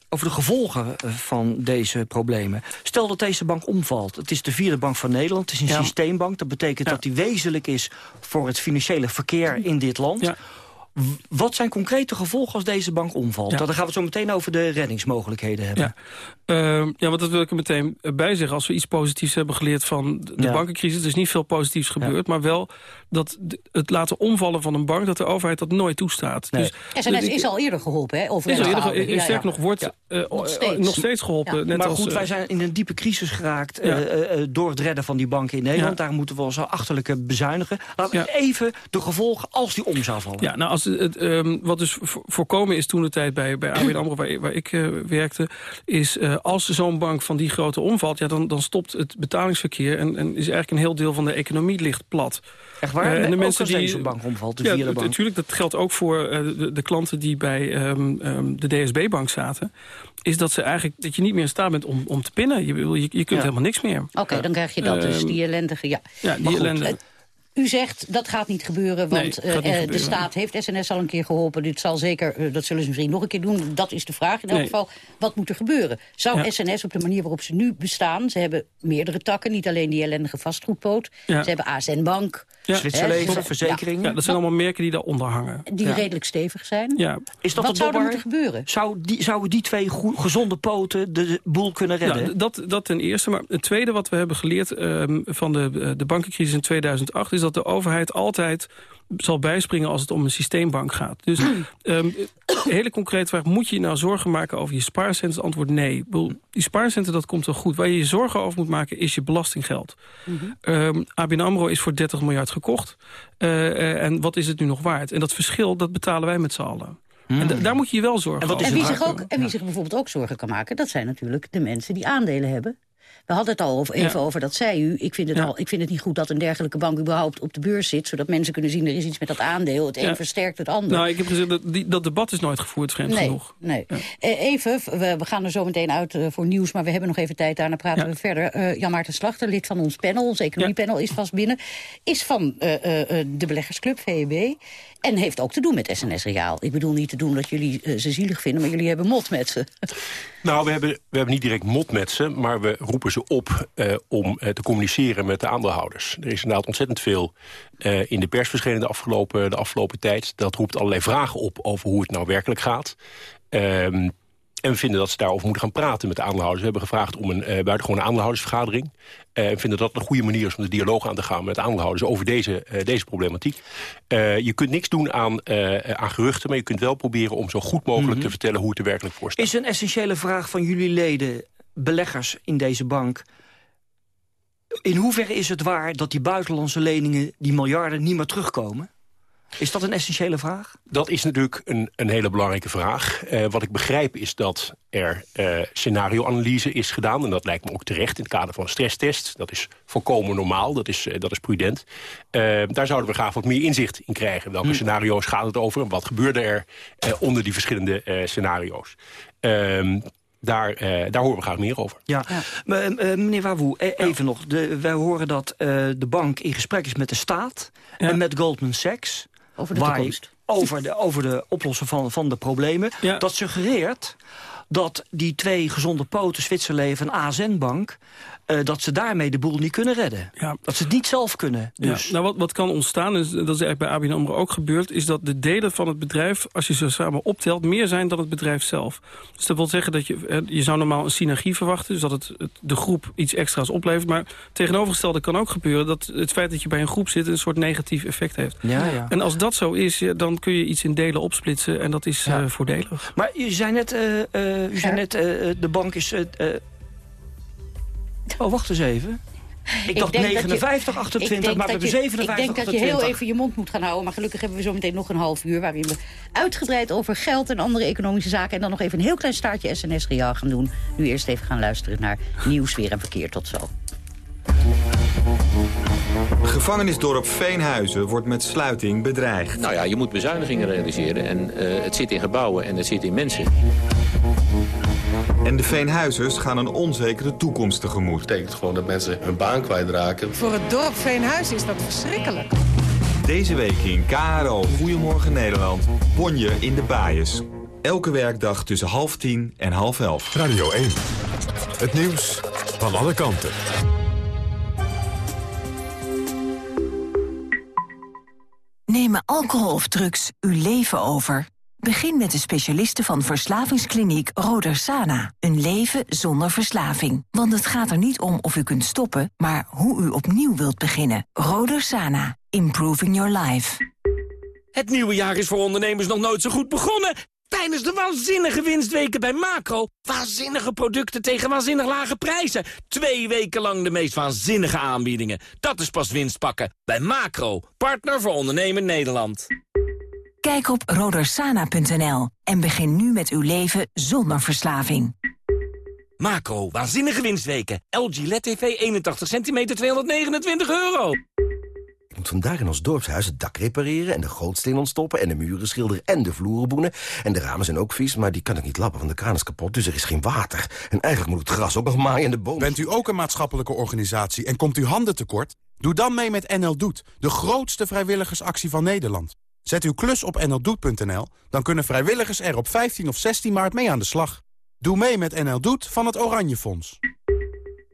over de gevolgen eh, van deze problemen. Stel dat deze bank omvalt. Het is de vierde bank van Nederland. Het is een Ja. systeembank. Dat betekent dat die wezenlijk is voor het financiële verkeer in dit land. W- Wat zijn concrete gevolgen als deze bank omvalt? Ja. Dan gaan we het zo meteen over de reddingsmogelijkheden hebben. Ja. Ehm, ja, want dat wil ik er meteen bij zeggen. Als we iets positiefs hebben geleerd van de Ja. bankencrisis... er is niet veel positiefs gebeurd, maar wel dat het laten omvallen van een bank... dat de overheid dat nooit toestaat. Nee. Dus, SNS is al eerder geholpen, hè? Over is al eerder, gehouden. ge- Ja, sterk ja. nog wordt Ja. eh, Nog eh, steeds. nog steeds geholpen. Ja. Net maar als, goed, eh, wij zijn in een diepe crisis geraakt Ja. eh, eh, door het redden van die banken in Nederland. Ja. Daar moeten we ons achterlijke bezuinigen. Laten we even de gevolgen als die om zou vallen. Ja, nou, als het, um, wat dus voorkomen is toen de tijd bij, bij ABN AMRO, waar, waar ik uh, werkte... is uh, als zo'n bank van die grote omvalt, ja, dan, dan stopt het betalingsverkeer... En, en is eigenlijk een heel deel van de economie ligt plat. Echt waar? Uh, en de mensen die zo'n bank omvalt, de ja, natuurlijk, dat geldt ook voor de, de, klanten die bij um, um, de DSB-bank zaten is dat ze eigenlijk dat je niet meer in staat bent om, om te pinnen. Je, je, je kunt ja. helemaal niks meer. Oké, okay, dan krijg je dat dus, die ellendige... Ja, ja die ellende. U zegt dat gaat niet gebeuren, want nee, uh, niet gebeuren. de staat heeft SNS al een keer geholpen. Dit zal zeker, uh, dat zullen ze misschien nog een keer doen. Dat is de vraag in elk nee. geval. Wat moet er gebeuren? Zou ja. SNS op de manier waarop ze nu bestaan... ze hebben meerdere takken, niet alleen die ellendige vastgoedpoot. Ja. Ze hebben ASN Bank. Ja. Zwitserleven, verzekeringen. Ja, dat zijn allemaal merken die daaronder hangen. Die redelijk stevig zijn. Ja. Is dat Wat zou er moeten gebeuren? Zou die, zouden die twee gezonde poten de boel kunnen redden? Ja, dat, dat ten eerste. Maar het tweede wat we hebben geleerd um, van de, de bankencrisis in 2008... is dat de overheid altijd zal bijspringen als het om een systeembank gaat. Dus um, hele concrete vraag, moet je je nou zorgen maken over je spaarcenten? Antwoord nee. Die spaarcenten, dat komt wel goed. Waar je je zorgen over moet maken, is je belastinggeld. Mm -hmm. um, ABN AMRO is voor 30 miljard gekocht. Uh, uh, en wat is het nu nog waard? En dat verschil, dat betalen wij met z'n allen. En daar moet je je wel zorgen en, en wie zich ook, En wie zich bijvoorbeeld ook zorgen kan maken... dat zijn natuurlijk de mensen die aandelen hebben. We hadden het al over, even ja. over, dat zei u. Ik vind, het ja. al, ik vind het niet goed dat een dergelijke bank überhaupt op de beurs zit... zodat mensen kunnen zien, er is iets met dat aandeel. Het een versterkt het ander. Nou, ik heb gezegd, dat, die, dat debat is nooit gevoerd, vreemd nee, genoeg. Nee. Even, we, we, gaan er zo meteen uit uh, voor nieuws... maar we hebben nog even tijd, daarna praten we verder. Uh, Jan Maarten Slachter, lid van ons panel, ons economiepanel, is vast binnen. Is van uh, de beleggersclub, VEB... En heeft ook te doen met SNS Reaal. Ik bedoel niet te doen dat jullie uh, ze zielig vinden, maar jullie hebben mot met ze. Nou, we hebben, we hebben niet direct mot met ze, maar we roepen ze op uh, om uh, te communiceren met de aandeelhouders. Er is inderdaad ontzettend veel in de pers verschenen de afgelopen, de afgelopen tijd. Dat roept allerlei vragen op over hoe het nou werkelijk gaat. Um, en vinden dat ze daarover moeten gaan praten met de aandeelhouders. We hebben gevraagd om een uh, buitengewone aandeelhoudersvergadering. Uh, we vinden dat een goede manier is om de dialoog aan te gaan met de aandeelhouders over deze, uh, deze problematiek. je kunt niks doen aan, aan geruchten, maar je kunt wel proberen om zo goed mogelijk mm -hmm. te vertellen hoe het er werkelijk voor staat. Is een essentiële vraag van jullie leden, beleggers in deze bank... in hoeverre is het waar dat die buitenlandse leningen, die miljarden, niet meer terugkomen? Is dat een essentiële vraag? Dat is natuurlijk een, een hele belangrijke vraag. Uh, wat ik begrijp is dat er uh, scenario-analyse is gedaan. En dat lijkt me ook terecht in het kader van een stresstest. Dat is volkomen normaal, dat is, uh, dat is prudent. daar zouden we graag wat meer inzicht in krijgen. Welke hmm. scenario's gaat het over en wat gebeurde er onder die verschillende scenario's? Ehm, daar, uh, daar horen we graag meer over. Ja, ja. Uh, meneer Wawoe, even ja. nog. De, wij horen dat uh, de bank in gesprek is met de staat ja. en met Goldman Sachs. Over de toekomst. Over de, over de oplossen van, van de problemen. Ja. Dat suggereert dat die twee gezonde poten, Zwitserleven en ASN-bank... Uh, dat ze daarmee de boel niet kunnen redden. Ja. Dat ze het niet zelf kunnen. Dus. Ja. Nou, wat, wat kan ontstaan, is, dat is eigenlijk bij ABN AMRO ook gebeurd... is dat de delen van het bedrijf, als je ze samen optelt... meer zijn dan het bedrijf zelf. Dus dat wil zeggen dat je... je zou normaal een synergie verwachten... dus dat het, het de groep iets extra's oplevert. Maar tegenovergestelde kan ook gebeuren... dat het feit dat je bij een groep zit een soort negatief effect heeft. Ja, ja. En als dat zo is, ja, dan kun je iets in delen opsplitsen... en dat is ja. uh, voordelig. Maar je zei net, uh, uh, u zei net de bank is Oh, wacht eens even. Ik, ik dacht 59, 28, maar we hebben 57, Ik denk 28. dat je heel even je mond moet gaan houden. Maar gelukkig hebben we zo meteen nog een half uur... waarin we uitgebreid over geld en andere economische zaken... en dan nog even een heel klein staartje SNS Reaal gaan doen. Nu eerst even gaan luisteren naar nieuws, weer en verkeer. Tot zo. Gevangenisdorp Veenhuizen wordt met sluiting bedreigd. Nou ja, je moet bezuinigingen realiseren. En uh, het zit in gebouwen en het zit in mensen. En de Veenhuizers gaan een onzekere toekomst tegemoet. Dat betekent gewoon dat mensen hun baan kwijtraken. Voor het dorp Veenhuis is dat verschrikkelijk. Deze week in KRO Goedemorgen Nederland. Bonje in de Baaiers. Elke werkdag tussen half tien en half elf. Radio 1. Het nieuws van alle kanten. Nemen alcohol of drugs uw leven over? Begin met de specialisten van verslavingskliniek Rodersana. Een leven zonder verslaving. Want het gaat er niet om of u kunt stoppen, maar hoe u opnieuw wilt beginnen. Rodersana. Improving your life. Het nieuwe jaar is voor ondernemers nog nooit zo goed begonnen. Tijdens de waanzinnige winstweken bij Macro. Waanzinnige producten tegen waanzinnig lage prijzen. Twee weken lang de meest waanzinnige aanbiedingen. Dat is pas winst pakken bij Macro. Partner voor ondernemen Nederland. Kijk op rodersana.nl en begin nu met uw leven zonder verslaving. Macro, waanzinnige winstweken. LG LED TV 81 centimeter 229 euro. Ik moet vandaag in ons dorpshuis het dak repareren... en de gootsteen ontstoppen en de muren schilderen en de vloeren boenen. En de ramen zijn ook vies, maar die kan ik niet lappen, want de kraan is kapot. Dus er is geen water. En eigenlijk moet het gras ook nog maaien en de bomen... Bent u ook een maatschappelijke organisatie en komt u handen tekort? Doe dan mee met NL Doet, de grootste vrijwilligersactie van Nederland. Zet uw klus op nldoet.nl, dan kunnen vrijwilligers er op 15 of 16 maart mee aan de slag. Doe mee met NL Doet van het Oranje Fonds.